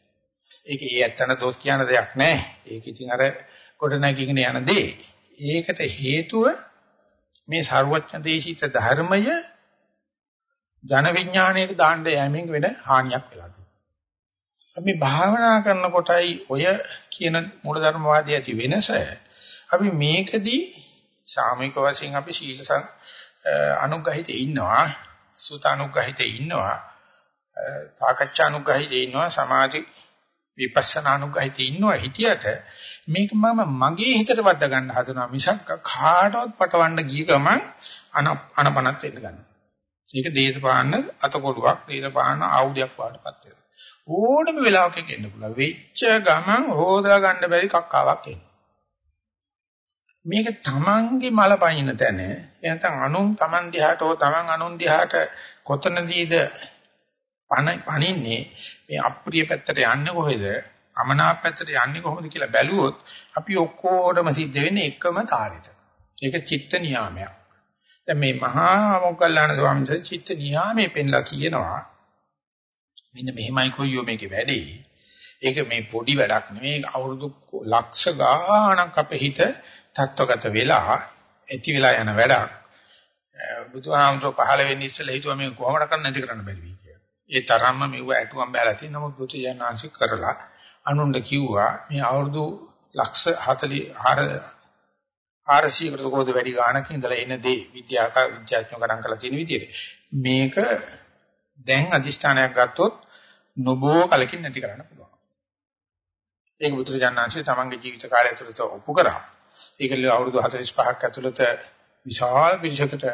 ඒක ඒ ඇත්තන දොස් කියන දෙයක් නෑ. ඒක ඉතින් අර කොට නැගිගෙන යන දේ. ඒකට හේතුව මේ ਸਰවඥ දේශිත ධර්මය ජන විඥාණයට දාන්න යෑමෙන් වෙන හානියක් වෙලා අපි භාවනා කරනකොටයි ඔය කියන මූලධර්මවාදී ඇති වෙනස අපි මේකදී සාමික වශයෙන් අපි සීල අනුග්‍රහිතේ ඉන්නවා සුත අනුග්‍රහිතේ ඉන්නවා සාකච්ඡා අනුග්‍රහිතේ ඉන්නවා සමාධි විපස්සනා අනුග්‍රහිතේ ඉන්නවා හිතියට මේක මම මගේ හිතට වද්දා ගන්න හදනවා මිසක් කාටවත් පටවන්න ගිය ගමන් අනපනත් වෙන්න ගන්නවා. ඒක දේශපාලන අතකොළුවක් දේශපාලන ආයුධයක් වඩපත් වෙනවා. ඕනම වෙලාවක එන්න පුළුවන්. වෙච්ච ගමන් හොදා ගන්න බැරි කක්කාවක් එන්න. මේක තමන්ගේ මල පයින්න තැන එනතන් අනුන් තමන් දිහාට හෝ තමන් අනුන් දිහාට කොතනදීද පණ පණින්නේ මේ අප්‍රිය පැත්තට යන්නේ කොහෙද අමනාප පැත්තට යන්නේ කොහොමද කියලා බැලුවොත් අපි ඔක්කොටම සිද්ධ වෙන්නේ එකම තාලෙට. ඒක චිත්ත නියාමයක්. දැන් මේ මහා මොග්ගල්ලාන ස්වාමීන් වහන්සේ චිත්ත නියාමයේ පෙන්ලා කියනවා මෙන්න මෙහෙමයි කොයියෝ මේකේ වැඩේ. ඒක මේ පොඩි වැඩක් නෙමෙයි අවුරුදු ලක්ෂ ගාණක් අපේ හිත තත්වගත වෙලා ඇති වෙලා යන වැඩක්. බුදුහාමුදුරුවෝ පහළ වෙන්නේ ඉස්සෙල්ලා හිතුවා මේක කොහොමද කරන්න නැති කරන්න බැරි වෙයි කියලා. ඒ තරම්ම මෙව ඇටුවම් බැලලා තියෙන නමුත් බුදු ජානනාංශ කරලා අනුන්ට කිව්වා මේ අවුරුදු ලක්ෂ 44 400කට කොහොමද වැඩි ගාණක ඉඳලා එන දේ විද්‍යාක විද්‍යාඥයෝ ගණන් කරලා තියෙන විදිහට මේක දැන් අදිෂ්ඨානයක් ගත්තොත් නොබෝ කලකින් නැති කරන්න පුළුවන්. ඒක බුදුරජාණන්සේ තමන්ගේ ජීවිත කාලය තුළත ඔප්පු කරා. ඒකල අවුරුදු 45ක් ඇතුළත විශාල පිරිසකට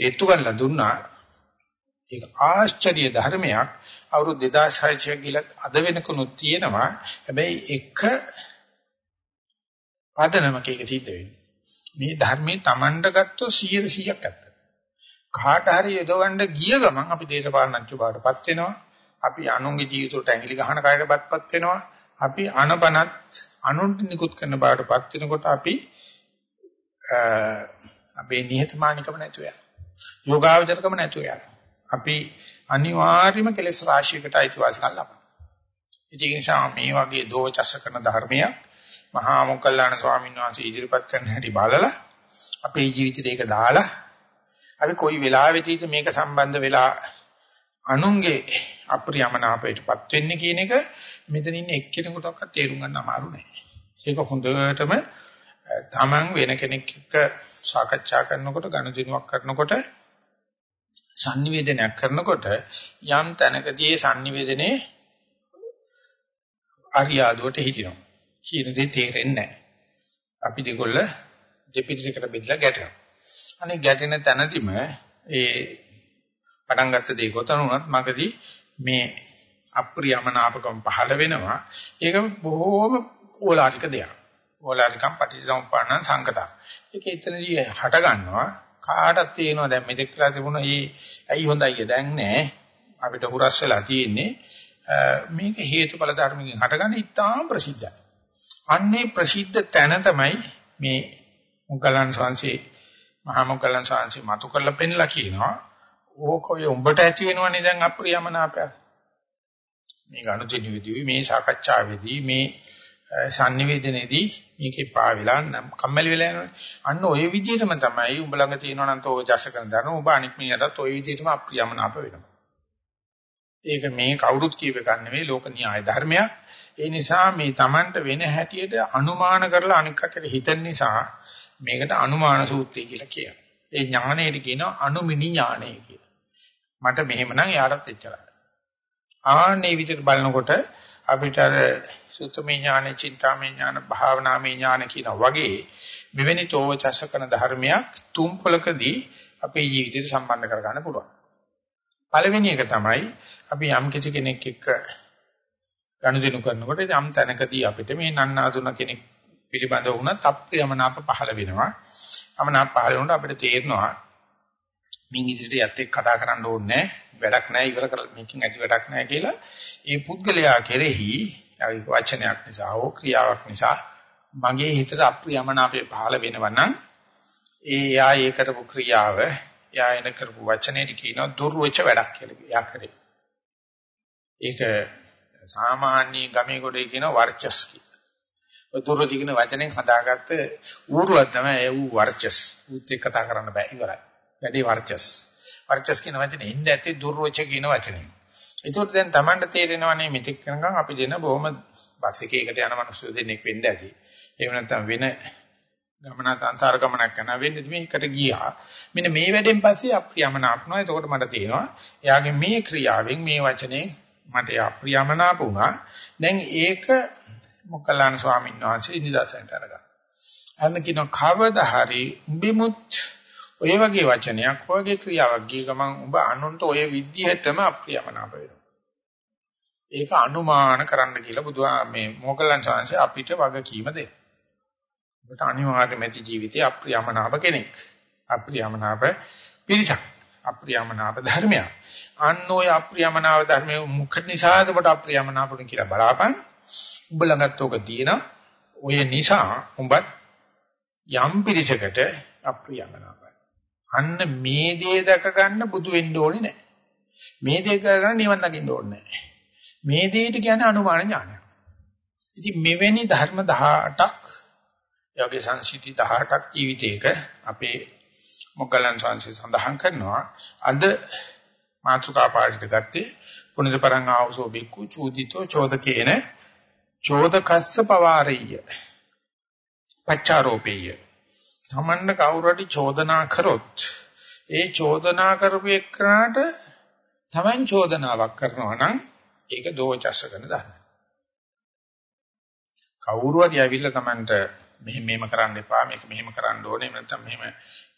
ඒත්තු කරලා දුන්නා. ඒක ආශ්චර්ය ධර්මයක්. අවුරුදු 2600 ගිලත් අද වෙනකනුත් තියෙනවා. හැබැයි එක පදනමක ඒක සිද්ධ වෙන්නේ. මේ ධර්මයේ Tamanda ගත්තොත් 100%ක් ඇත්ත. කාට හරි යදවන්න ගිය ගමන් අපි දේශපාලනඥයෝ බාටපත් වෙනවා. අපි අනුන්ගේ ජීවිතවලට ඇඟිලි ගහන කයකටපත් වෙනවා. අපි අනබනත් අනුන්ට නිකුත් කරන බාටපත් වෙනකොට අපි අපේ නිහතමානිකම නැතුව යනවා. යෝගාවචරකම නැතුව යනවා. අපි අනිවාර්යයෙන්ම කෙලෙස් රාශියකට අයිතිවාසිකම් ලබනවා. ඒ නිසා මේ වගේ දෝචස්ස කරන ධර්මයක් මහා මොග්ගල්ලාන ස්වාමීන් වහන්සේ ඉදිරිපත් කරන හැටි බලලා අපේ ජීවිතේට ඒක දාලා අපි කොයි වෙලාවෙදීද මේක සම්බන්ධ වෙලා අනුන්ගේ අප්‍රියමනාපයටපත් වෙන්නේ කියන එක මෙතන ඉන්න එක්කෙනෙකුටවත් තේරුම් ගන්න අමාරු නෑ. ඒක හොඳටම තමන් වෙන කෙනෙක් එක්ක සාකච්ඡා කරනකොට ගනුදෙනුවක් කරනකොට sannivedanayak කරනකොට යම් තැනකදී ඒ sannivedanaye අරියාදුවට හිටිනවා. කියන දේ තේරෙන්නේ නැහැ. අපි දෙකොල්ල දෙපිටිසකට බෙදලා ගැටෙනවා. අනේ ගැටෙන තැනදීම ඒ පටන් ගත්ත දේ කොතන වුණත් මගදී මේ අප්‍රියමනාපකම් පහළ වෙනවා. ඒක බොහෝම ඕලාරික දෙයක්. ඕලාරිකම් පටිච්චසමුප්පන්නං සංකතං. ඒක එතනදී හට ගන්නවා. කාටත් තේනවා දැන් මෙතෙක් කියලා තිබුණා මේ ඇයි හොඳයි දැන් නෑ. අපිට හුරස් වෙලා තියෙන්නේ. මේක හේතුඵල ධර්මකින් හටගන්නේ ඉතාම ප්‍රසිද්ධයි. අන්නේ ප්‍රසිද්ධ තැන තමයි මේ මොග්ගලන් සංසේ මහා මොග්ගලන් සාංශි මතු කරලා පෙන්නලා කියනවා. ඕක ඔය උඹට ඇති වෙනවනේ දැන් අප්‍රියමනාපයක්. මේ ගණුජිනුවේදී මේ සාකච්ඡාවේදී මේ sannivedanayේදී මේකේ පාවිලා නම් කම්මැලි වෙලා යනවනේ. අන්න ඔය විදිහටම තමයි උඹ ළඟ තියෙනවා නම් තෝ ජස කරන දරන උඹ අනික් මිනිහටත් ඔය විදිහටම අප්‍රියමනාප වෙනවා. ඒක මේ කවුරුත් කියව ගන්න නෙවෙයි ලෝක න්‍යාය ධර්මයක්. ඒ නිසා මේ Tamanට වෙන හැටියට අනුමාන කරලා අනික් අතට හිතන නිසා මේකට අනුමාන සූත්‍රය කියලා කියනවා. ඒ ඥාණයට කියනවා අනුමිනි ඥාණය කියලා. මට මෙහෙමනම් යාටත් එච්චරයි. ආන්නේ විදිහට බලනකොට අපිට අර සුත්තමේ ඥාන, චින්තාමේ ඥාන, භාවනාමේ ඥාන කියන වගේ මෙවැනි තෝවචස කරන ධර්මයක් තුම්පලකදී අපේ ජීවිතයට සම්බන්ධ කරගන්න පුළුවන්. පළවෙනි එක තමයි අපි යම් කිසි කෙනෙක් එක්ක ගනුදෙනු කරනකොට යම් තැනකදී අපිට මේ නන්නාතුන කෙනෙක් පිළිබඳව වුණත් අප්‍රියමනාප පහළ වෙනවා. අමනාප පහළ වුණොත් අපිට තේරෙනවා මින් ඉදිරියට යත් එක්ක කතා කරන්න ඕනේ වැඩක් නැහැ ඉවර කරලා මේකෙන් ඇති වැඩක් නැහැ කියලා ඒ පුද්ගලයා කෙරෙහි වචනයක් නිසා හෝ ක්‍රියාවක් නිසා මගේ හිතට අප්‍රියමනාපේ පහළ වෙනවා නම් ඒ යා ඒ කරපු ක්‍රියාව යා එන කරපු වචනේට කියනවා දුර්වච වැඩක් කියලා. යා කරේ. ඒක සාමාන්‍ය ගමේ ගොඩේ කියන වර්චස් කියලා. ඔය දුර්වච කියන වචනෙන් හදාගත්ත ඌරුවක් තමයි ඒ ඌ වර්චස්. ඌත් එක්ක කතා කරන්න බෑ ඉවරයි. වැඩි වර්චස්. වර්චස් කියන වචනේ ඉන්න ඇත්තේ දුර්වච කියන වචනේ. ඒකට දැන් Tamanට තේරෙනවනේ මෙතෙක් කරනකම් අපි දෙන බොහොම බස් එකේ එකට යන මිනිස්සු දෙන්නෙක් වෙන්න ඇති. එහෙම නැත්නම් වෙන ගමනක් අන්තර ගමනක් කරන වෙන්නේ මේකට ගියා. මෙන්න මේ වැඩෙන් පස්සේ අප්‍රියමනාපනවා. එතකොට මට තේරෙනවා එයාගේ මේ ක්‍රියාවෙන් මේ වචනේ මට අප්‍රියමනාප වුණා. දැන් ඒක මොකලාන ස්වාමීන් වහන්සේ නිදර්ශනයට අරගන්න. අන්න කියන කවදා හරි බිමුත් ඔය වගේ වචනයක් ඔයගේ ක්‍රියාවක් ගිය ගමන් ඔබ අනුන්ට ඔය විදිහටම අප්‍රියමනාප වෙනවා. ඒක අනුමාන කරන්න කියලා බුදුහා මේ මොග්ගලන් සංසය අපිට වගකීම දෙන්න. ඔබට අනිවාර්යයෙන්ම ඇති ජීවිතේ අප්‍රියමනාප කෙනෙක්. අප්‍රියමනාප පිරිසක්. අප්‍රියමනාප ධර්මයක්. අන්න ඔය අප්‍රියමනාප ධර්මයේ මුඛ නිසාද ඔබට අප්‍රියමනාපුනේ කියලා බලාපන්. ඔබ ළඟත් ඕක තියෙනවා. ඔය නිසා උඹත් යම් පිරිසකට අප්‍රියමනාප අන්න මේ දේ දැක ගන්න බුදු වෙන්න ඕනේ නැහැ. මේ දේ කරගන්න නිවන් දකින්න ඕනේ නැහැ. මේ දෙයට කියන්නේ අනුමාන ඥානය. ඉතින් මෙවැනි ධර්ම 18ක් යෝගේ සංසිති 18ක් ජීවිතයක අපේ මොග්ගලන් සංසි සඳහන් කරනවා. අද මාතුකා පාඩිත ගත්තේ පුනිස පරං ආවසෝ බික්කු චූදිතෝ චෝදකේන චෝදකස්ස පවාරෙය්‍ය. පච්චාරෝපේය තමන්න කවුරු හරි චෝදනා කරොත් ඒ චෝදනා කරපු එක්කනට තමන් චෝදනාවක් කරනවා නම් ඒක දෝචස්ස කරන ධර්ම. කවුරු හරි ඇවිල්ලා තමන්ට මෙහෙම මෙහෙම කරන්න එපා මේක මෙහෙම කරන්න ඕනේ නැත්නම් මෙහෙම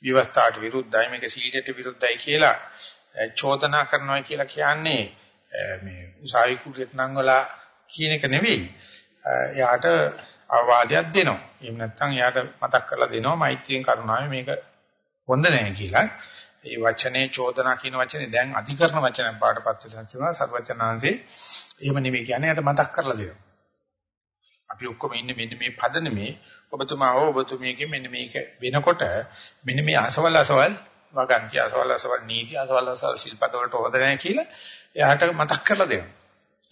විවස්ථාවට විරුද්ධයි මේක සීලයට විරුද්ධයි කියලා චෝදනා කරනවා කියලා කියන්නේ මේ උසාවි කුරියත් නම් වල කියන එක නෙවෙයි. එයාට අවවාදයක් දෙනවා. එහෙම නැත්නම් එයාට මතක් කරලා දෙනවා මෛත්‍රියෙන් කරුණාවෙන් මේක හොඳ නැහැ කියලා. ඒ වචනේ චෝදනා කියන වචනේ දැන් අධිකරණ වචනයක් පාඩපත් වෙලා තියෙනවා සර්වචනාංශේ. එහෙම නෙවෙයි කියන්නේ එයාට මතක් කරලා දෙනවා. අපි ඔක්කොම ඉන්නේ මෙන්න මේ පදනමේ ඔබතුමා හෝ ඔබතුමියගේ මෙන්න මේක වෙනකොට මෙන්න මේ අසවල් අසවල් වගන්ති අසවල් අසවල් නීති අසවල් අසවල් ශිල්පද වලට හොද නැහැ කියලා එයාට මතක් කරලා දෙනවා.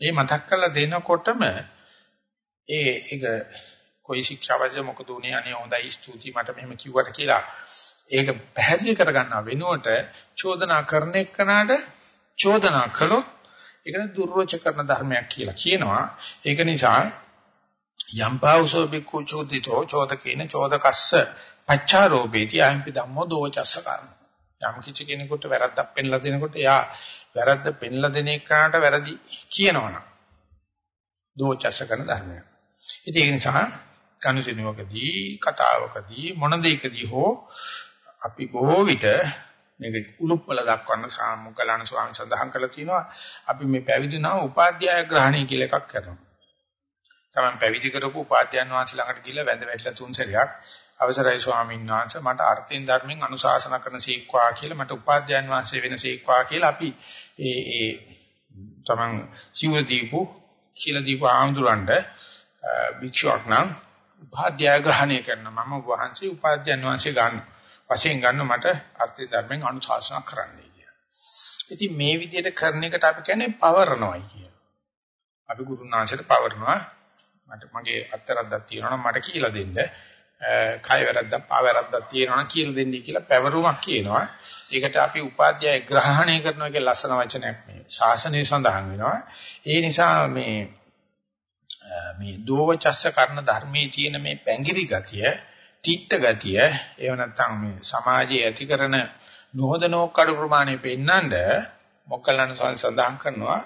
මේ මතක් කරලා දෙනකොටම ඒ ඒක කොයි ශික්ෂාවද මොකද උනේ අනේ හොඳයි ස්තුති මට මෙහෙම කිව්වට කියලා ඒක පැහැදිලි කරගන්න වෙනුවට චෝදනා කරන එක්කනට චෝදනා කළොත් ඒකට දුර්වච කරන ධර්මයක් කියලා කියනවා. ඒක නිසා යම්පාවසෝ බික්ඛු චෝදිතෝ චෝදකේන චෝදකස්ස පච්චාරෝපේති අයම්පි ධම්මෝ දෝචස්ස කර්ම. යම් කිසි කෙනෙකුට වැරද්දක් පෙන්ලා දෙනකොට එයා වැරද්ද පෙන්ලා දෙන එකට වැරදි කියනවනම් දෝචස්ස කරන ධර්මයක්. ඉතින් ඒ නිසා කනුසිනුවකදී කතාවකදී මොන දෙයකදී හෝ අපි බොහෝ විට මේක උලුප්පල දක්වන්න සාමුකලන ස්වාමීන් සඳහන් කරලා තියෙනවා අපි මේ පැවිදි නම් උපාධ්‍යාය ග්‍රහණය කියලා එකක් කරනවා. තමයි පැවිදි කරපු උපාධ්‍යයන් වහන්සේ ළඟට ගිහිල්ලා වැඳ වැටලා තුන් සැරයක් අවසරයි ස්වාමීන් වහන්සේ මට අර්ථින් ධර්මෙන් අනුශාසනා කරන සීක්වා කියලා මට උපාධ්‍යයන් වහන්සේ වෙන සීක්වා කියලා අපි ඒ ඒ තමන් සිවුර දීපු කියලා දීපු ආඳුරන්ට භික්ෂුවක් නම් උපාධ්‍යාය ග්‍රහණය කරන මම වහන්සේ උපාධ්‍යයන් වහන්සේ ගන්න වශයෙන් ගන්න මට අර්ථින් ධර්මෙන් අනුශාසනා කරන්නයි කියලා. ඉතින් මේ විදිහට කරන එකට අපි කියන්නේ පවරනවායි කියලා. අපි ගුරුනාංශයට පවරනවා මට මගේ අත්තරද්දක් තියෙනවා නම් මට කියලා දෙන්න. කය වැරද්දක් පා වැරද්දක් තියෙනවා නම් කියලා දෙන්නයි කියලා පැවරුමක් කියනවා. ඒකට අපි උපාධ්‍යාය ග්‍රහණය කරනවා කියන ලස්සන වචනයක් මේ ශාසනයේ සඳහන් වෙනවා. ඒ නිසා මේ මේ දෝවචස්ස කරන ධර්මයේ තියෙන මේ පැංගිරි ගතිය, තීත්ත ගතිය, ඒව නැත්නම් මේ සමාජයේ ඇති කරන නොහොදනෝක් අඩු ප්‍රමාණය පෙන්නඳ මොකලන සඳහන් කරනවා.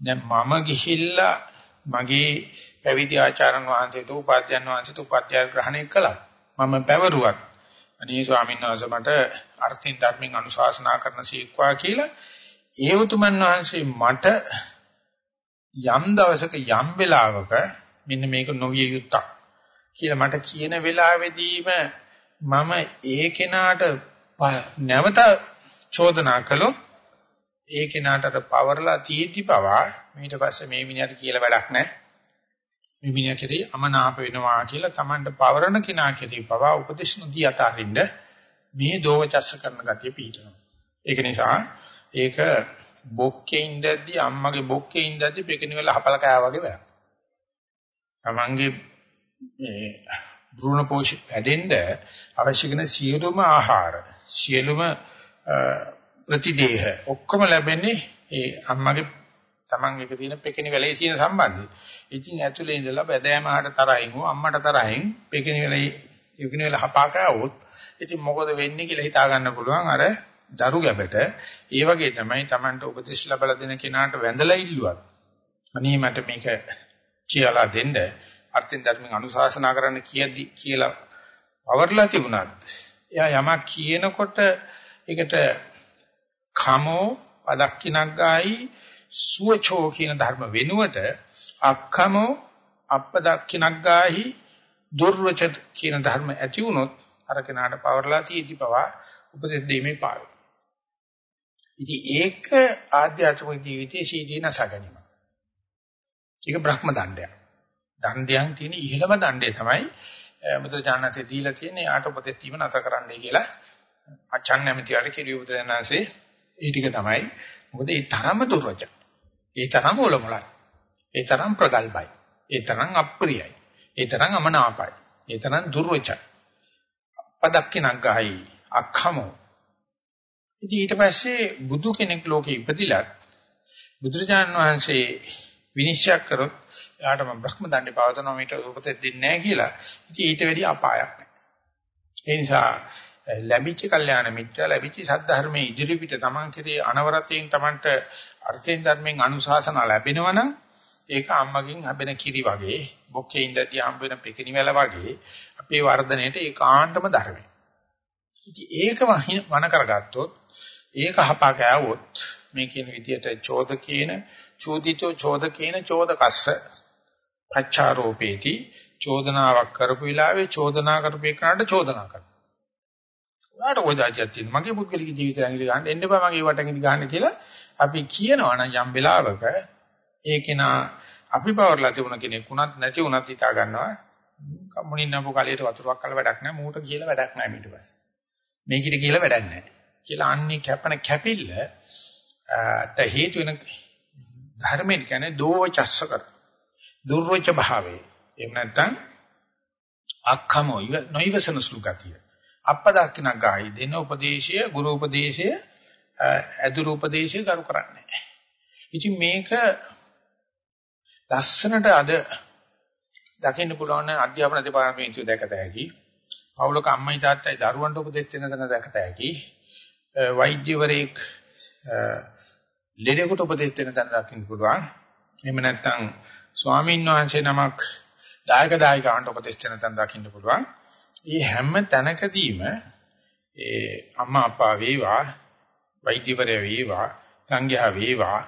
දැන් මම ගිහිල්ලා මගේ පැවිදි ආචාර්යන් වහන්සේට උපාධ්‍යයන් වහන්සේට උපාධ්‍යාය ග්‍රහණය කළා. මම පැවරුවත් අනේ ස්වාමීන් වහන්සේ මට අර්ථින් ධර්මෙන් අනුශාසනා කරන සීක්වා කියලා ඒ උතුමන් වහන්සේ මට යම් දවසක යම් වෙලාවක මෙන්න මේක නොවිය යුත්තක් කියලා මට කියන වෙලාවෙදීම මම ඒ කෙනාට නැවත චෝදනා කළොත් ඒ කෙනාට පවර්ලා තියෙද්දි පවා ඊට පස්සේ මේ මිනිහට කියලා වැඩක් නැහැ මේ මිනිහා කෙරෙහි අමනාප වෙනවා කියලා Tamanට පවරන කිනා කෙරෙහි පවා උපදේශ නොදී අතාරින්න මේ දෝවචස්ස කරන ගතිය පිටනවා. ඒක නිසා ඒක බොක්කේ ඉඳද්දි අම්මගේ බොක්කේ ඉඳද්දි පෙකිනි වල හපල කෑවා වගේ වැඩක්. Tamanගේ මේ භ්‍රූණ පෝෂි වැඩෙන්න අවශ්‍ය කරන සියලුම ආහාර සියලුම ප්‍රතිදේහ ඔක්කොම ලැබෙන්නේ ඒ අම්මගේ Taman එක තියෙන පෙකිනි වැලේ සීන සම්බන්ධයි. ඉතින් ඇතුලේ ඉඳලා බැදෑමහට තරහින් හෝ අම්මට තරහින් පෙකිනි වැලේ පෙකිනි වැල හපාකවොත් ඉතින් මොකද වෙන්නේ කියලා හිතා ගන්න පුළුවන් අර දරු ගැබට. ඒ වගේ තමයි Tamanට උපදෙස් ලැබලා දෙන කෙනාට වැඳලා ඉල්ලුවත්. අනේ මට මේක කියලා දෙන්න අර්ථින් ධර්මෙන් අනුශාසනා කරන්න කියද්දි කියලා පවර්ලා තිබුණත් එයා යමක් කියනකොට ඒකට කමෝ පදක්කිනක් ගායි සුවචෝ කියන ධර්ම වෙනුවට අක්ඛමෝ අපදක්ඛිනග්ගාහි දුර්වච කියන ධර්ම ඇති වුණොත් අර කෙනාට පවර්ලා තියෙදි පවා උපදෙස් දෙීමේ පාර. ඉතින් ඒක ආධ්‍යාත්මික ජීවිතයේ සීදීන සගනිම. ඒක බ්‍රහ්ම දණ්ඩයක්. දණ්ඩයන් තියෙන ඉහළම දණ්ඩය තමයි මුද්‍රජානන්සේ දීලා තියෙන්නේ ආට උපදෙස් දීම නැතර කරන්නයි කියලා අචන් නැමැති අර කිරිය බුදුරජාණන්සේ ඒ ටික තමයි. මොකද ඒ තරම දුර්වචයි. ඒ තරම් ඔලොමලයි. ඒ තරම් ප්‍රගල්භයි. ඒ තරම් අප්‍රියයි. ඒ තරම් අමනාපයි. ඒ තරම් දුර්වචයි. පදක්කිනග්ගහයි අක්ඛමෝ. ඉතින් ඊට පස්සේ බුදු කෙනෙක් ලෝකේ ඉපදිලත් බුදුරජාණන් වහන්සේ විනිශ්චය කරොත් එයාට මම බ්‍රහ්ම දණ්ඩේ පවතනවා මීට උපතේ දෙන්නේ නැහැ කියලා. ඉතින් ඊට වැඩි අපායක් නැහැ. ඒ නිසා ලැබිච්ච කල්යාණ මිත්‍ර ලැබිච්ච සද්ධර්මයේ ඉදිරි පිට තමන් කෙරේ අනවරතයෙන් තමන්ට අර්ථයෙන් ධර්මයෙන් අනුශාසනා ලැබෙනවනම් ඒක අම්මගෙන් හැබෙන කිරි වගේ බොක්කේ ඉඳදී හම්බ වෙන පෙකිනිවැල වගේ අපේ වර්ධනයේට ඒකාන්තම ධර්මයි. ඉතින් ඒක වණ කරගත්තොත් ඒක හපා ගෑවොත් මේ කියන විදිහට චෝදකේන චෝදිතෝ චෝදකේන චෝදකස්ස පච්චාරෝපේති. චෝදනාවක් කරපු වෙලාවේ චෝදනා කරපු එකනට චෝදනා කරනවා. ඔයාට ওই දාජියක් තියෙන මගේ පුද්ගලික ජීවිතය ඇඟිලි ගන්න එන්න එපා මගේ වට ඇඟිලි ගන්න කියලා අපි කියනවා නම් යම් වෙලාවක ඒකේනා අපි පවර්ලා තිබුණ කෙනෙක් උනත් නැති උනත් හිතා ගන්නවා. කම්මුණින් නපු කලියට වතුරක් කල වැඩක් නැහැ මූට කියලා වැඩක් නැහැ ඊට පස්සේ. මේකිට කියලා වැඩක් නැහැ. කියලා අන්නේ කැපන කැපිල්ල ට හේතු වෙන ධර්මයෙන් කියන්නේ දෝවචස්ස කර දුර්වච භාවයේ එහෙම නැත්නම් අක්ඛමෝ නොයිවසන සුළු ගතිය අප්පදක්කිනක් ගායි දෙන උපදේශය ගුරු උපදේශය අදුරු උපදේශය කරු කරන්නේ නැහැ. ඉතින් මේක ලස්සනට අද දකින්න පුළුවන් අධ්‍යාපන දෙපාර්තමේන්තුව දැකත හැකි. පවුලක අම්මයි තාත්තයි දරුවන්ට උපදෙස් දෙන තැන දැකත හැකි. වෛද්‍යවරයෙක් ලෙඩෙකුට උපදෙස් දෙන තැන දකින්න පුළුවන්. එහෙම නැත්නම් ස්වාමීන් වහන්සේ නමක් දායක දායකයන්ට උපදෙස් දෙන තැන දකින්න පුළුවන්. මේ හැම තැනකදීම ඒ අම්මා අප්පා වේවා වෛද්‍යවරය වේවා සංඝයා වේවා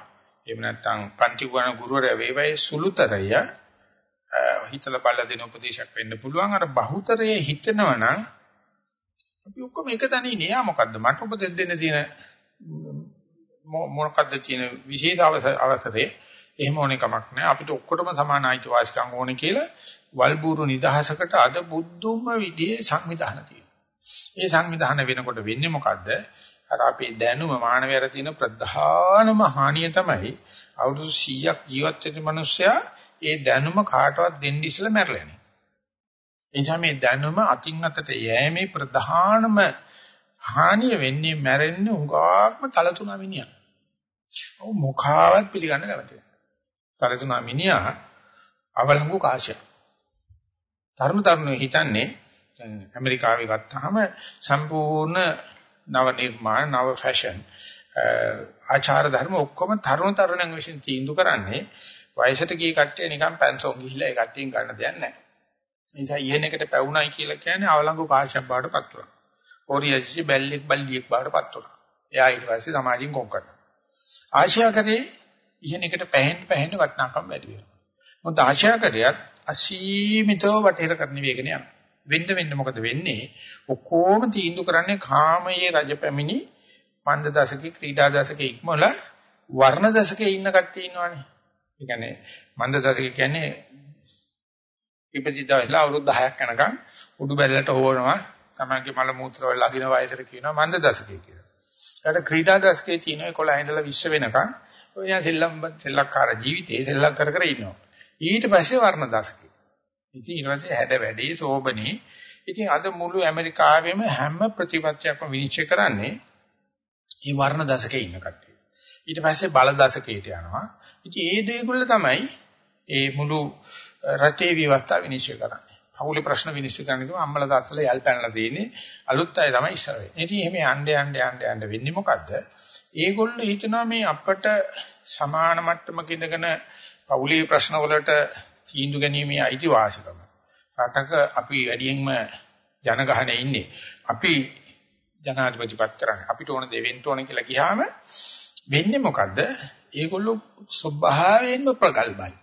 එහෙම නැත්නම් පන්ති ගුණ ගුරුවරයා වේවා ඒ සුළුතරය හිතලා බලලා දෙන උපදේශයක් වෙන්න පුළුවන් අර බහුතරයේ හිතනවනම් අපි ඔක්කොම එක තැනින් නෑ මොකද්ද මට උපදෙස් දෙන්න තියෙන මොකක්ද තියෙන විශේෂ අවසරේ එහෙම ඕනේ කමක් නෑ අපිට ඔක්කොටම සමාන අයිතිවාසිකම් ඕනේ කියලා වල්බూరు නිදහසකට අද බුද්ධුම විදිහේ සංවිධාන තියෙනවා. ඒ සංවිධාන වෙනකොට වෙන්නේ මොකද්ද? අර අපේ දැනුම මානවයර තියෙන ප්‍රධානම හානිය තමයි අවුරුදු 100ක් ජීවත් වෙච්ච මිනිස්සයා ඒ දැනුම කාටවත් දෙන්න ඉස්සලා මැරලා යන්නේ. එනිසා මේ දැනුම අතින් අතට යෑමේ ප්‍රධානම හානිය වෙන්නේ මැරෙන්නේ උගාක්ම තලතුණා මිනිහා. ඔව් මොකාවත් පිළිගන්න කැමති නැහැ. තලතුණා මිනිහා අවලංගු කාශය. තරුණ තරුණයෝ හිතන්නේ ඇමරිකාවේ ගත්තාම සම්පූර්ණ නව නිර්මාණ නව ෆැෂන් ආචාර ධර්ම ඔක්කොම තරුණ තරුණයන් විසින් තීන්දුව කරන්නේ වයසට ගිය කට්ටිය නිකන් පැන්සොන් ගිහිල්ලා ඒ කට්ටියෙන් ගන්න දෙයක් නැහැ. ඒ නිසා ඉහෙන එකට පැවුණයි කියලා කියන්නේ අවලංගු කාශ්‍යප බවට පත් වෙනවා. ඕරියජි බැල්ලෙක් බල්ලියෙක් බවට පත් වෙනවා. එයා ඊට පස්සේ සමාජයෙන් කොම් කරනවා. ආශ්‍යාකරේ ඉහෙන එකට පැහෙන්න පැහෙන්න වටිනාකම් වැඩි වෙනවා. මොකද ආශ්‍යාකරියත් අසීමිතව වටේට කරන වේගන යනවා. වෙන්න වෙන්න මොකද වෙන්නේ? ඔක්කොම තීන්දුව කරන්නේ කාමයේ රජපැමිණි මන්ද දශකේ ක්‍රීඩා දශකේ ඉක්මවල වර්ණ දශකේ ඉන්න කට්ටිය ඉන්නවනේ. ඒ කියන්නේ මන්ද දශකේ කියන්නේ ඉපදිද්දා වෙලා අවුරුදු 10ක් යනකම් උඩු බැලලට හොවනවා. තමන්ගේ මල මූත්‍ර වල ලගින වයසට කියනවා මන්ද දශකේ කියලා. ඒකට ක්‍රීඩා දශකේ තියෙන 11 ඉඳලා 20 වෙනකම් ඔය සෙල්ලම් සෙල්ලක්කාර ජීවිතේ සෙල්ලම් කර කර ඉන්නවා. ඊට පස්සේ වර්ණ දශකේ. ඉතින් ඊට පස්සේ හැඩ වැඩි සෝබනේ. ඉතින් අද මුළු ඇමරිකාවෙම හැම ප්‍රතිපත්තියක්ම විනිශ්චය කරන්නේ මේ වර්ණ දශකේ ඉන්න කට්ටිය. ඊට පස්සේ බල දශකයට යනවා. ඉතින් ඒ දෙයගොල්ල තමයි ඒ මුළු රටේ විවස්ථා විනිශ්චය කරන්නේ. පවුලේ ප්‍රශ්න විනිශ්චය කරන්නේ අම්මලා තාත්තලා යල් පැනලා දෙන්නේ අලුත් අය තමයි ඉස්සර වෙන්නේ. ඉතින් එහෙම යන්න යන්න යන්න යන්න වෙන්නේ මොකද්ද? ඒගොල්ලෝ හිතනවා මේ අපට සමාන මට්ටමක ඉඳගෙන පවුලේ ප්‍රශ්න වලට තීන්දුව ගැනීමේ අයිතිවාසිකම. රටක අපි වැඩියෙන්ම ජනගහනේ ඉන්නේ. අපි ජනාධිපතිපත් කරන්නේ. අපිට ඕන දෙවෙන්න ඕන කියලා ගියාම වෙන්නේ මොකද්ද? ඒගොල්ලෝ ස්වභාවයෙන්ම ප්‍රගල්භයි.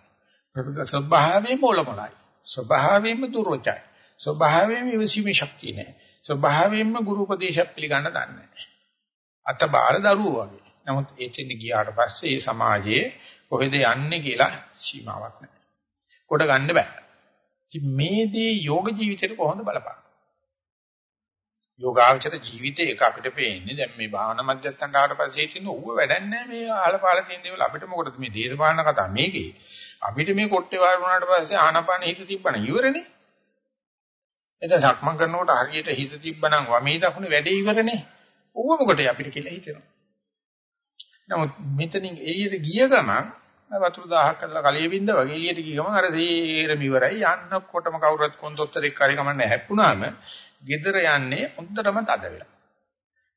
ස්වභාවයෙන්ම ඔලොමලයි. ස්වභාවයෙන්ම දුර්වචයි. ස්වභාවයෙන්ම ඉවසීමේ ශක්තිය නැහැ. ස්වභාවයෙන්ම ගුරු උපදේශයක් පිළිගන්න දන්නේ නැහැ. අතබාල දරුවෝ වගේ. නමුත් එතෙන් ගියාට පස්සේ මේ සමාජයේ කොහෙද යන්නේ කියලා සීමාවක් නැහැ. කොට ගන්න බෑ. ඉතින් මේ දේ යෝග ජීවිතේට කොහොමද බලපාන්නේ? යෝගාචර ජීවිතේ එක අපිට පේන්නේ දැන් මේ භාවනා මධ්‍යස්ථාන ආවට පස්සේ තියෙන ඌව වැඩක් නැහැ මේ අහලපාල තියෙන දේවල් අපිට මොකටද මේ දේශපාලන කතා මේකේ අපිට මේ කොට්ටේ වාර වුණාට පස්සේ ආනපාන හිත තිබ්බන ඉවරනේ. එතන සක්මන් කරනකොට හරියට හිත තිබ්බනම් වමේ දකුණේ වැඩේ ඉවරනේ. ඌව මොකටද අපිට කියලා හිතෙනවා. නමුත් මෙතනින් එළියට ගිය ගමන් වතුර දහහක් කරලා කලිය බින්ද වගේ එළියට ගිය ගමන් අර සීරම ඉවරයි. යන්නකොටම කවුරුත් කොන්දොත්තරෙක් හරි කමන්නේ හැප්පුණාම gedara යන්නේ හොඳටම තද වෙලා.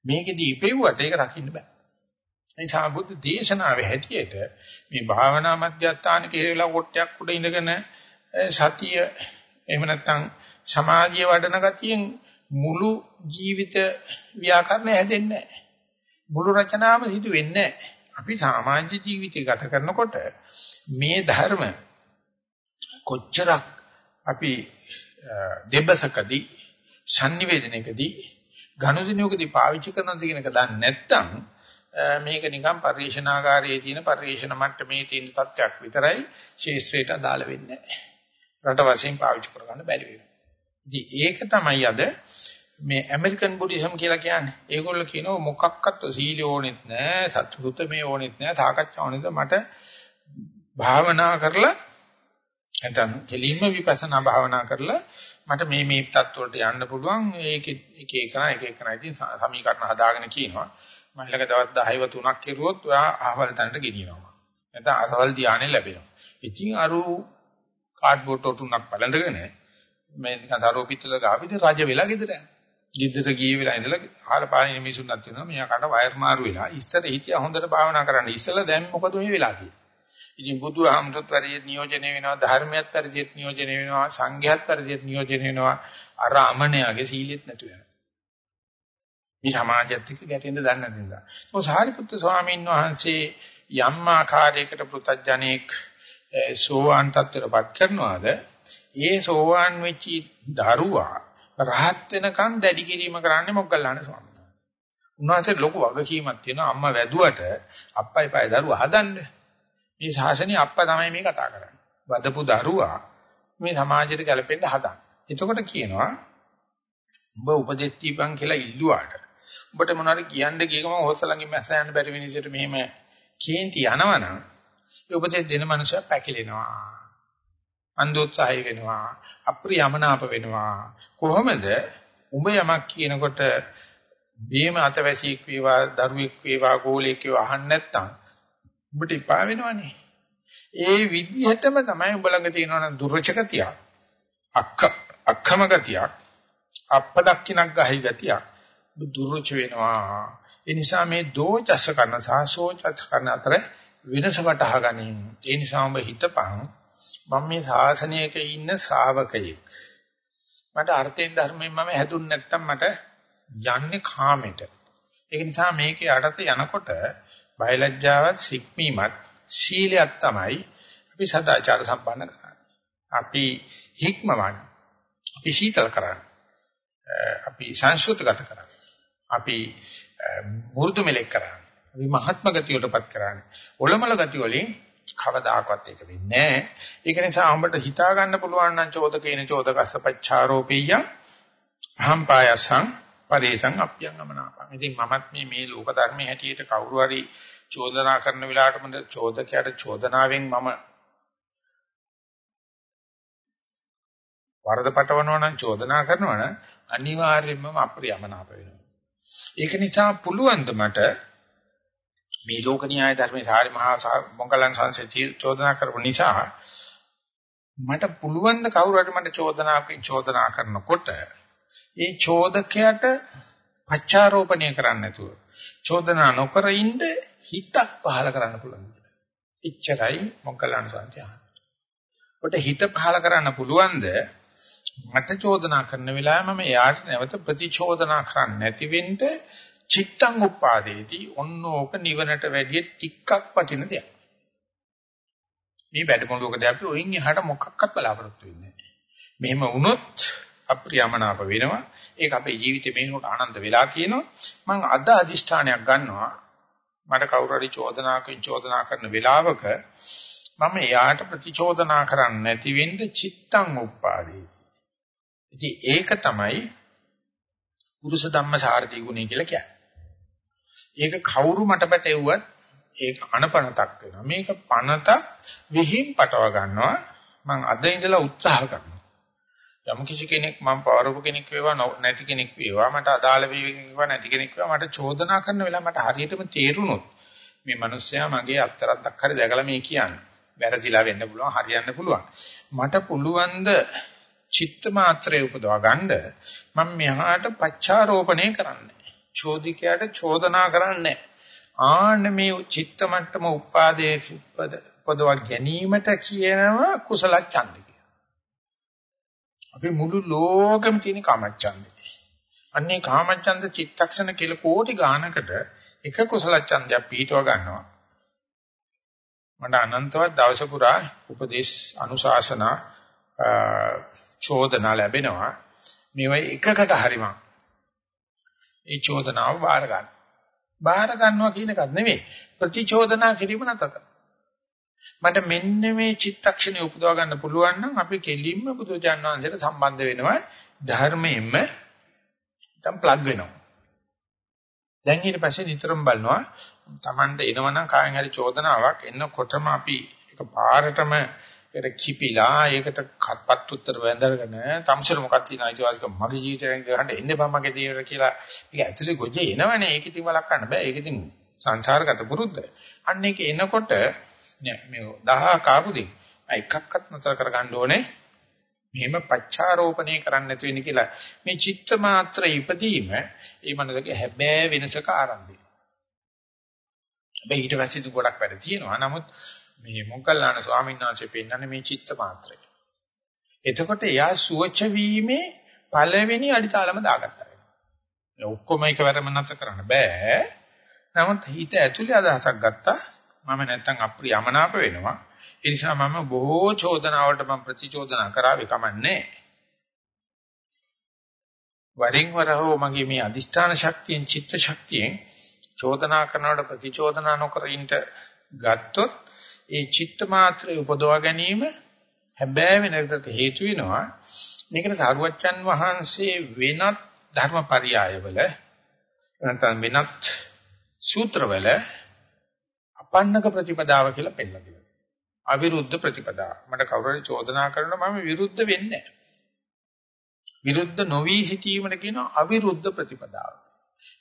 මේකෙදි ඉපෙව්වට ඒක රකින්න බෑ. ඒ නිසා බුද්ධ දේශනාවේ හැටියට මේ භාවනා මධ්‍යස්ථාන කියලා කොටයක් උඩ ඉඳගෙන සතිය එහෙම නැත්නම් සමාධිය වඩන ගතියෙන් මුළු ජීවිත ව්‍යාකරණය හැදෙන්නේ නැහැ. මුළු රචනාවම සිදු වෙන්නේ නැහැ. අපි සාමාන්‍ය ජීවිතය ගත කරනකොට මේ ධර්ම කොච්චරක් අපි දෙබසකදී sannivedanයකදී ඝනදිනියකදී පාවිච්චි කරනද කියන එක දන්නේ නැත්නම් මේක නිකන් පරිශනාකාරයේ තියෙන පරිශන මට්ටමේ තියෙන තත්ත්වයක් විතරයි ශේෂ්ත්‍රයට අදාළ වෙන්නේ නැහැ. රට වශයෙන් පාවිච්චි කරගන්න බැරි වෙනවා. ඉතින් ඒක තමයි අද මේ ඇමරිකන් බුද්දිසම් කියලා කියන්නේ. ඒගොල්ලෝ කියනවා මොකක්වත් සීල ඕනෙත් නැහැ, සතුට මේ ඕනෙත් නැහැ, තාකච්ඡා ඕනෙත් මට භාවනා කරලා නැත්නම් කෙලින්ම විපස්සනා භාවනා කරලා මට මේ මේ தත් වලට යන්න පුළුවන් ඒක එක එකන එක එකන ඉතින් සමීකරණ හදාගෙන කියනවා මම ළඟ දවස් 10ව තුනක් කෙරුවොත් ඔයා අහවල් තැනට ගෙනියනවා. නැත්නම් අහවල් ධානය ලැබෙනවා. ඉතින් අර කාඩ්බෝඩ් තුනක් බලඳගෙන මේ නිකන් දරෝ පිටල ගාවිද රජ වෙලා ගෙදර යනවා. ගෙදර ගියේ වෙලා ඉඳලා ආහාර පාන මිනිසුන්වත් වෙනවා මෙයා කට වයර් මාරු වෙලා ඉස්සර හිටියා හොඳට භාවනා කරන්න. ඉස්සලා දැන් මොකද මේ වෙලා තියෙන්නේ? ඉතින් බුදුහාමුදුරුත් පරිදි නියෝජනය වෙනවා ධර්මයක් පරිදිත් නියෝජනය වෙනවා සංඝයාත් පරිදිත් නියෝජනය වෙනවා. අර අමනයාගේ සීලෙත් නැතු වෙනවා. මේ සමාජයත් එක්ක ගැටෙන්න දන්නේ නැතිඳා. તો සාරිපුත්තු ස්වාමීන් වහන්සේ යම් ආකාරයකට පෘතජ්ජනෙක් සෝවාන් තත්ත්වයටපත් කරනවාද ඒ සෝවාන් වෙච්ච දරුවා රහත් වෙනකන් දැඩි කිරීම කරන්නේ මොග්ගල්ලාන ස්වාමීන් වහන්සේ. උන්වහන්සේ ලොකු වගකීමක් තියෙනවා අම්මා වැදුවට අප්පයි පය දරුවා හදන්නේ. මේ ශාසනය අප්පා තමයි මේ කතා කරන්නේ. වදපු දරුවා මේ සමාජයට ගැලපෙන්න හදන. එතකොට කියනවා උඹ උපදෙස් දීපන් කියලා ඉල්ලුවාට උඹට මොනවාරි කියන්න ගියකම හොස්සලංගින් මැස්ස යන්න බැරි වෙනසට මෙහෙම කේන්ති යනවනම් ඒ උපදෙස් දෙන මනුස්සයා පැකිලෙනවා. අන්දෝත්සහය වෙනවා. අප්‍රියමනාප වෙනවා. කොහොමද උඹ යමක් කියනකොට බීම අතවැසියෙක් වේවා දරුවෙක් වේවා ගෝලෙක් වේවා අහන්න නැත්තම් උඹට ඉපා වෙනවනේ. ඒ විදිහටම තමයි උඹ ළඟ තියෙනවනම් දුර්චකතිය. අක්ක අක්කම ගතියක්. අප්පදක්කිනක් ගහයි ගතියක්. දුර්ච වෙනවා. ඒ නිසා මේ දෝචස කරන සහ සෝචස කරන අතර වෙනස වටහා ගැනීම. ඒ නිසා උඹ හිතපන් මම මේ ශාසනයක ඉන්න ශ්‍රාවකයෙක්. මට අර්ථයෙන් ධර්මයෙන් මම හැදුන්නේ නැත්තම් මට යන්නේ කාමෙට. ඒක නිසා මේකේ යටතේ යනකොට බයලජ්ජාවත් සික්මීමත් ශීලයක් තමයි අපි සදාචාර සම්පන්න කරන්නේ. අපි හික්මවන්න. අපි සීතල කරන්නේ. අපි සංස්කෘතගත කරන්නේ. අපි මුරුදු මෙලෙක් කරන්නේ. අපි මහත්ම ගතියටපත් කරන්නේ. ඔලමල ගතිය වලින් කවදාකවත් ඒක වෙන්නේ නැහැ. ඒක නිසා අපිට හිතා ගන්න පුළුවන් නම් චෝදකේන චෝදකස්ස පච්චාරෝපීය අහම්පායසං පරේසං අප්‍යං ගමනාපං. ඉතින් මමත් මේ මේ ලෝක ධර්මයේ හැටියට කවුරු හරි චෝදනා කරන වෙලාවට මම චෝදකයාට චෝදනාවෙන් මම වරද පටවනවා නම් චෝදනා කරනවා නම් අනිවාර්යයෙන්ම අප්‍රියමනාප වෙනවා. ඒක නිසා පුළුවන් ද මට මේ ලෝක න්‍යාය ධර්මයේ සාරි මහා මොග්ගලන් සංසති චෝදනා කරපු නිසා මට පුළුවන් ද කවුරු හරි මට චෝදනාවකින් චෝදනා කරනකොට ඒ චෝදකයාට පච්චාරෝපණය කරන්න නැතුව චෝදනා නොකර ඉන්න හිතක් පහල කරන්න පුළුවන්. එච්චරයි මොග්ගලන් සංත්‍යාන. කොට හිත පහල කරන්න පුළුවන්ද මට චෝදනා කරන වෙලාවෙම මම එයාට නැවත ප්‍රතිචෝදනා කරන්නේ නැති වෙන්න චිත්තං උපාදේති ඔන්නෝක නිවනට වැඩිය ටිකක් වටින දෙයක්. මේ වැඩමුළුවකදී අපි ඔයින් එහාට මොකක්වත් බලාපොරොත්තු වෙන්නේ නැහැ. මෙහෙම වුණොත් අප්‍රියමනාප වෙනවා. ඒක අපේ ජීවිතේ මේනොට ආනන්ද වෙලා තියෙනවා. මම අද අදිෂ්ඨානයක් ගන්නවා. මට කවුරු හරි චෝදනාවකින් චෝදනා කරන වෙලාවක මම එයාට ප්‍රතිචෝදනා කරන්නේ නැති වෙන්න චිත්තං උප්පාදේති. ඉතින් ඒක තමයි පුරුෂ ධම්ම සාරති ගුණය කියලා කියන්නේ. ඒක කවුරු මට පැටෙව්වත් ඒක අනපනතක් වෙනවා. මේක පනතක් විහිං පටව ගන්නවා. මම අද ඉඳලා උත්සාහ කරනවා. යම් කිසි කෙනෙක් මම පවරපු කෙනෙක් වේවා නැති කෙනෙක් වේවා මට අදාළ වේවා නැති කෙනෙක් වේවා මට චෝදනා කරන වෙලාව මට හරියටම තේරුණොත් මේ මිනිස්සයා මගේ අත්තරක් හරි දැකලා මේ කියන්නේ වැරදිලා වෙන්න පුළුවන් හරියන්න පුළුවන් මට පුළුවන් ද චිත්ත මාත්‍රය උපදවා ගන්න මම මෙහාට පච්චාරෝපණය කරන්නේ චෝදිකයට චෝදනා කරන්නේ ආන්න මේ චිත්ත මට්ටම උපාදේ උපදවා ගැනීමට කියනවා කුසල ඡන්දය අපි මුළු ලෝකෙම තියෙන කාමච්ඡන්දේ. අන්නේ කාමච්ඡන්ද චිත්තක්ෂණ කියලා කෝටි ගානකට එක කුසල ඡන්දයක් පිටව ගන්නවා. මට අනන්තවත් දවස පුරා උපදේශ අනුශාසනා චෝදනා ලැබෙනවා. මේවයි එකකට හරිම. ඒ චෝදනාව බාර ගන්න. බාර ගන්නවා කියන එකක් නෙවෙයි ප්‍රතිචෝදනා කිරීම නැතක. මට මෙන්න මේ චිත්තක්ෂණය උපදවා ගන්න පුළුවන් නම් අපි කෙලින්ම බුදුචාන් වහන්සේට සම්බන්ධ වෙනවා ධර්මයෙන්ම නැත්නම් ප්ලග් වෙනවා. දැන් ඊට පස්සේ නිතරම බලනවා Tamande එනවනම් කායෙන් හරි චෝදනාවක් එන්නකොටම අපි ඒක පාරටම ඒකට කිපිලා ඒකට කත්පත් උත්තර වැඳගෙන තමසර මොකක්ද තියෙන අයිතිවාසිකම් මගේ ජීවිතයෙන් ගහන්න එන්නේ බං මගේ දේවල් කියලා. මේක ඇතුලේ ගොජේ එනවනේ. ඒක ඉතින් වළක්වන්න බෑ. ඒක ඉතින් සංසාරගත පුරුද්ද. අන්න ඒක එනකොට මේ 10 කාපුදී එකක්වත් නතර කරගන්න ඕනේ මෙහෙම පච්චාරෝපණය කරන්න නැති වෙන්නේ කියලා. මේ චිත්ත මාත්‍ර ඉපදීම ඒ මනසගේ හැබෑ වෙනසක ආරම්භය. හැබැයි ඊට පස්සේ ගොඩක් වැඩ තියෙනවා. නමුත් මේ මොග්ගල්ලාන ස්වාමීන් වහන්සේ පෙන්නන්නේ මේ චිත්ත මාත්‍රය. එතකොට එයා සුවච වීමේ පළවෙනි අඩිතාලම දාගත්තා. ඔක්කොම එකවරම නැතර කරන්න බෑ. නමුත් හිත ඇතුලේ අදහසක් ගත්තා. මම නැත්තම් අප්‍රියමනාප වෙනවා. ඒ නිසා මම බොහෝ චෝදනාවලට මම ප්‍රතිචෝදනා කරાવી කමන්නේ. වරින් වර හෝ මගේ මේ අදිෂ්ඨාන ශක්තියෙන් චිත්ත ශක්තියෙන් චෝදනා කරනවට ප්‍රතිචෝදනා නොකර ඉන්න ගත්තොත් ඒ චිත්ත මාත්‍රය උපදවා ගැනීම හැබෑ වෙනකට හේතු වෙනවා. මේකට සාරුවච්චන් වහන්සේ වෙනත් ධර්මපරියායවල නැත්නම් වෙනත් සූත්‍රවල අපන්නක ප්‍රතිපදාව කියලා පෙන්නනවා. අවිරුද්ධ ප්‍රතිපදාව. මට කවුරු හරි චෝදනා කරනවා මම විරුද්ධ වෙන්නේ නැහැ. විරුද්ධ නොවි සිටීමට කියන අවිරුද්ධ ප්‍රතිපදාව.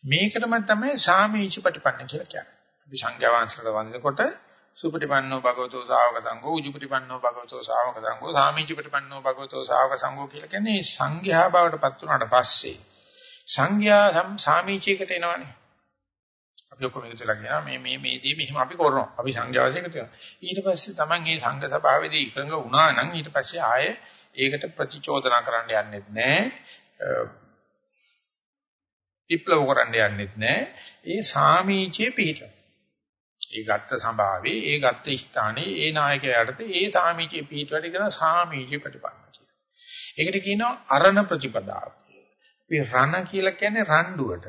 මේකටම තමයි සාමීච ප්‍රතිපන්න කියලා කියන්නේ. අපි සංඝයා වහන්සේලා වඳිනකොට සුපටිපන්නෝ භගවතෝ ශාවක සංඝෝ උජුපටිපන්නෝ භගවතෝ ශාවක සංඝෝ සාමීච ප්‍රතිපන්නෝ භගවතෝ ශාවක සංඝෝ කියලා කියන්නේ සංඝයා බවට පත් වුණාට පස්සේ සංඝයා සාමීචයකට එනවනේ. අපි ඔක්කොම එකතුලා කියනවා මේ මේ මේ දේ මෙහෙම අපි කරනවා. අපි සංඝයාවස එකතු වෙනවා. ඊට පස්සේ Taman මේ සංඝ සභාවේදී එකඟ වුණා නම් ඊට පස්සේ ආයේ ඒකට ප්‍රතිචෝදනා කරන්න යන්නෙත් නැහැ. විප්ලව කරන්න යන්නෙත් නැහැ. ඒ සාමීචයේ පිහිට. ඒ ගත්ත සභාවේ, ඒ ගත්ත ස්ථානයේ, ඒ නායකයාට ඒ සාමීචයේ පිහිටවට කියන සාමීචය ප්‍රතිපන්න කියලා. ඒකට කියනවා අරණ ප්‍රතිපදාව කියලා. අපි රණ කියලා කියන්නේ රණ්ඩුවට.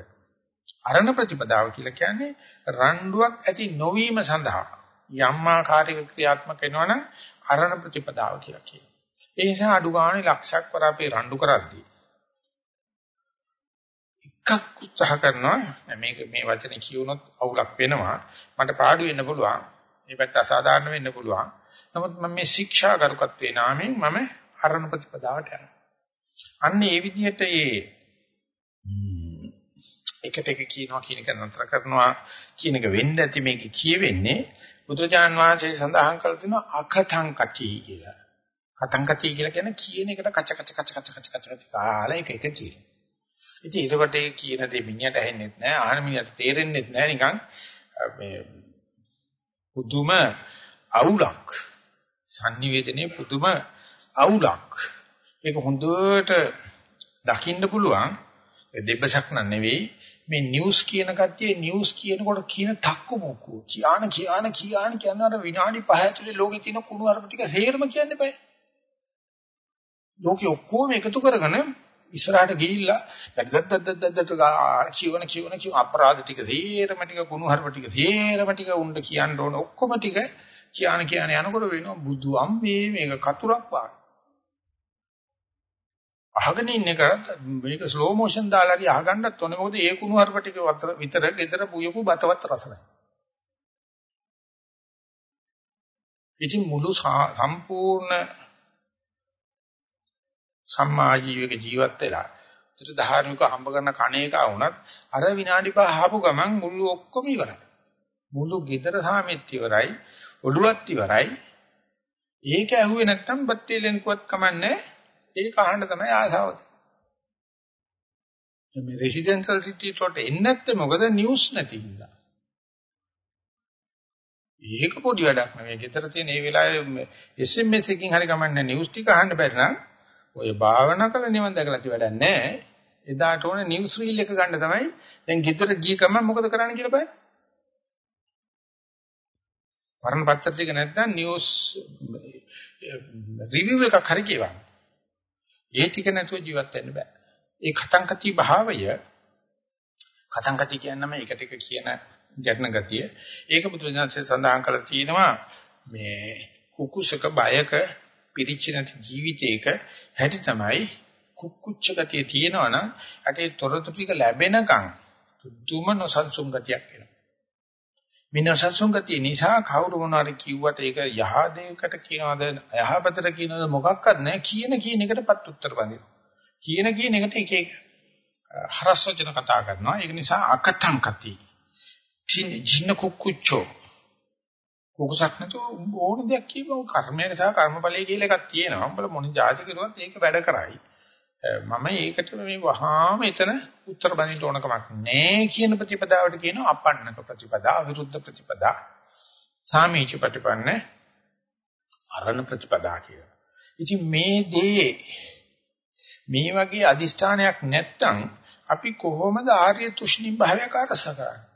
අරණ ප්‍රතිපදාව කියලා කියන්නේ රණ්ඩුවක් ඇති නොවීම සඳහා යම් ආකාරයක ක්‍රියාත්මක වෙනවනම් අරණ ප්‍රතිපදාව කියලා කියනවා. ඒ නිසා අඩු ගානේ ලක්ෂයක් වර අපි රණ්ඩු කරද්දී එකක් උත්සාහ කරනවා. මේක මේ වචනේ කියවුනොත් අවුලක් වෙනවා. මට පාඩු වෙන්න පුළුවන්. මේ පැත්ත අසාධාරණ වෙන්න පුළුවන්. නමුත් මම මේ ශික්ෂා කරුකත්වේ නාමයෙන් මම අරණ ප්‍රතිපදාවට යනවා. අන්න ඒ විදිහට ඒ එකට එක කියනවා කියන එක නතර කරනවා කියන එක වෙන්න ඇති මේක කියවෙන්නේ බුදුජාන් වහන්සේ සඳහන් කරලා තිනවා අකතං කටි කියලා. කතං කටි කියලා කියන්නේ කියන එකට කච කච කච කච කච කච කච කාලා එක එක කියන. ඉතින් ඒකට ඒ කියන දේ මිනිහට ඇහෙන්නේ නැහැ, ආහන මිනිහට තේරෙන්නේ නැහැ නිකන් මේ පුදුම අවුලක්. sannivedanaye පුදුම අවුලක්. ඒක හොඳට දකින්න පුළුවන් දෙබසක් නන් නෙවෙයි මේ නිවුස් කියන කට්ටිය නිවුස් කියනකොට කියන තක්කු මොකෝ කියාන කියාන කියාන කියනවාට විනාඩි 5 ඇතුලේ ලෝකේ තියෙන කුණු හරප ටික හේරම කියන්න බෑ. ලෝකෙ ඔක්කොම එකතු කරගෙන ඉස්සරහට ගිහිල්ලා දැද්දද්දද්දද්දට කියවන කියවන කියව අපරාධ ටික හේරම ටික කුණු හරප ටික හේරම ටික උණ්ඩ කියන්න ඕන ඔක්කොම ටික කියාන කියාන යනකොට වෙනවා බුදු අම්මේ මේක කතුරක් වාගේ. අහගෙන ඉන්න කරත් මේක ස්ලෝ මොෂන් දාලා හරි අහගන්නත් ඕනේ මොකද ඒ කුණු හර්ප ටික විතර ගෙදර පුයපු බතවත් රස නැහැ. ඉතින් මුළු සම්පූර්ණ සම්මාජීවක ජීවත් වෙලා ඒතර ධාර්මික හම්බ කරන කණේක වුණත් අර විනාඩි පහ ආපු ගමන් මුළු ඔක්කොම ඉවරයි. මුළු ගෙදර සාමෙත් ඉවරයි, ඔළුවත් ඉවරයි. ඒක ඇහුවේ නැත්තම් බත්තේලෙන්කුවත් කමන්නේ ඒක අහන්න තමයි ආසාව තියෙන්නේ. මේ රෙසිඩෙන්ෂල් සිටි වලට එන්නේ නැත්තේ මොකද නිවුස් නැති හින්දා. ඒක පොඩි වැඩක් නෙවෙයි. ගෙදර තියෙන මේ වෙලාවේ SMS එකකින් හරි කමන්නේ නිවුස් ටික අහන්න බැරි නම් ඔය භාවනා කරලා නිවන් දැකලා ති වැඩක් නැහැ. එදාට ඕනේ නිවුස් රීල් එක ගන්න තමයි. දැන් ගෙදර ගිය ගමන් මොකද කරන්න කියලා බලන්න. වරණ පත්‍ර ටික නැත්නම් නිවුස් රිවිව් එකක් හරි කියවන්න. ඒ ටික නැතුව ජීවත් වෙන්න බෑ. ඒ කතංකති භාවය කතංකති කියන්නම ඒක ටික කියන ගැටන ගතිය. ඒක බුදුරජාණන්සේ සඳහන් කරලා තියෙනවා මේ කුකුසක බයක පිරිච්ච නැති ජීවිතයක හැටි තමයි කුක්කුච්ච ගතිය තියෙනවනම් අටේ තොරතුරු ටික ලැබෙනකන් දුම නොසන්සුන් ගතියක් එනවා. මිනසසුන් ගතිය නිසා කවුරු මොනවාරි කිව්වට ඒක යහ දෙයකට කියනවද යහපතට කියනවද මොකක්වත් නැහැ කියන කියන එකටපත් උත්තර බඳිනවා. කියන කියන එකට එක එක හරස් වචන කතා කරනවා. ඒක නිසා අකතං කති. ජින්න කුක්කුච්චෝ. කුකුසක් නැතුව ඕන දෙයක් කියපුව කර්මය නිසා කර්මඵලයේ කියලා එකක් තියෙනවා. උඹලා මොන જાති කරුවත් ඒක වැඩ කරයි. මම ඒකට මේ වහාම එතන උත්තර බඳින්න ඕන කමක් නැහැ කියන ප්‍රතිපදාවට කියනවා අපන්නක ප්‍රතිපදා විරුද්ධ ප්‍රතිපදා සාමීච ප්‍රතිපන්න අරණ ප්‍රතිපදා කියලා. ඉතින් මේ දේ මේ වගේ අදිෂ්ඨානයක් නැත්තම් අපි කොහොමද ආර්ය තුෂ්ණි භාවයක් අරස කරන්නේ?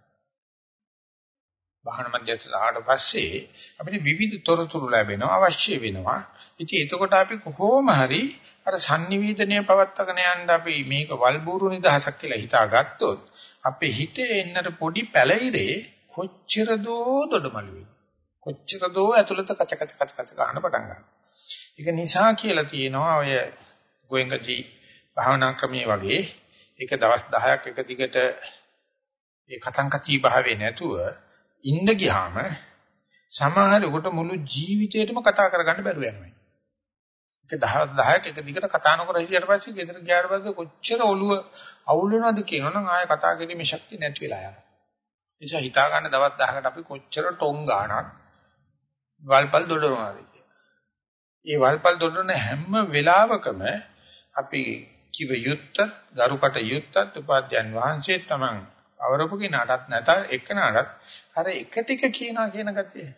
බහන මැදට ආවට පස්සේ අපිට විවිධ තොරතුරු ලැබෙනවා අවශ්‍ය වෙනවා. ඉතින් එතකොට අපි කොහොම හරි අර sannivedanaye පවත්වාගෙන යන්න අපි මේක වල්බూరు නිදහසක් කියලා හිතාගත්තොත් අපේ හිතේ එන්නට පොඩි පැලිරේ කොච්චර දෝ දොඩමළු වෙයි. කොච්චර දෝ ඇතුළත කච කච කච කච ගන්න පටන් ගන්නවා. ඒක නිසා කියලා තියෙනවා ඔය ගෝයන්ගජී භාවනා ක්‍රමයේ වගේ ඒක දවස් 10ක් එක දිගට ඒ කතංකචී භාවේ නැතුව ඉන්න ගියාම සමහරෙකුට මුළු ජීවිතේටම කතා කරගන්න බැරුව යනවා. ඒක 10 10ක් එක දිගට කතා නොකර හිටියට පස්සේ ගෙදර ගියාට පස්සේ කොච්චර ඔළුව අවුල් වෙනවද කියනවනම් ආයෙ කතා කිරීමේ ශක්තිය නැති වෙලා යනවා. නිසා හිතා ගන්න දවස් 10කට අපි කොච්චර ටොං ගානක් වල්පල් දොඩනවාද කියලා. ඒ වල්පල් දොඩන හැම වෙලාවකම අපි කිව යුත්ත, දරුකට යුත්තත් උපාධ්‍යයන් වහන්සේ තමන් අවරපු කෙනාටත් නැත එක්කනටත් අර එක ටික කියනවා කියන ගතිය.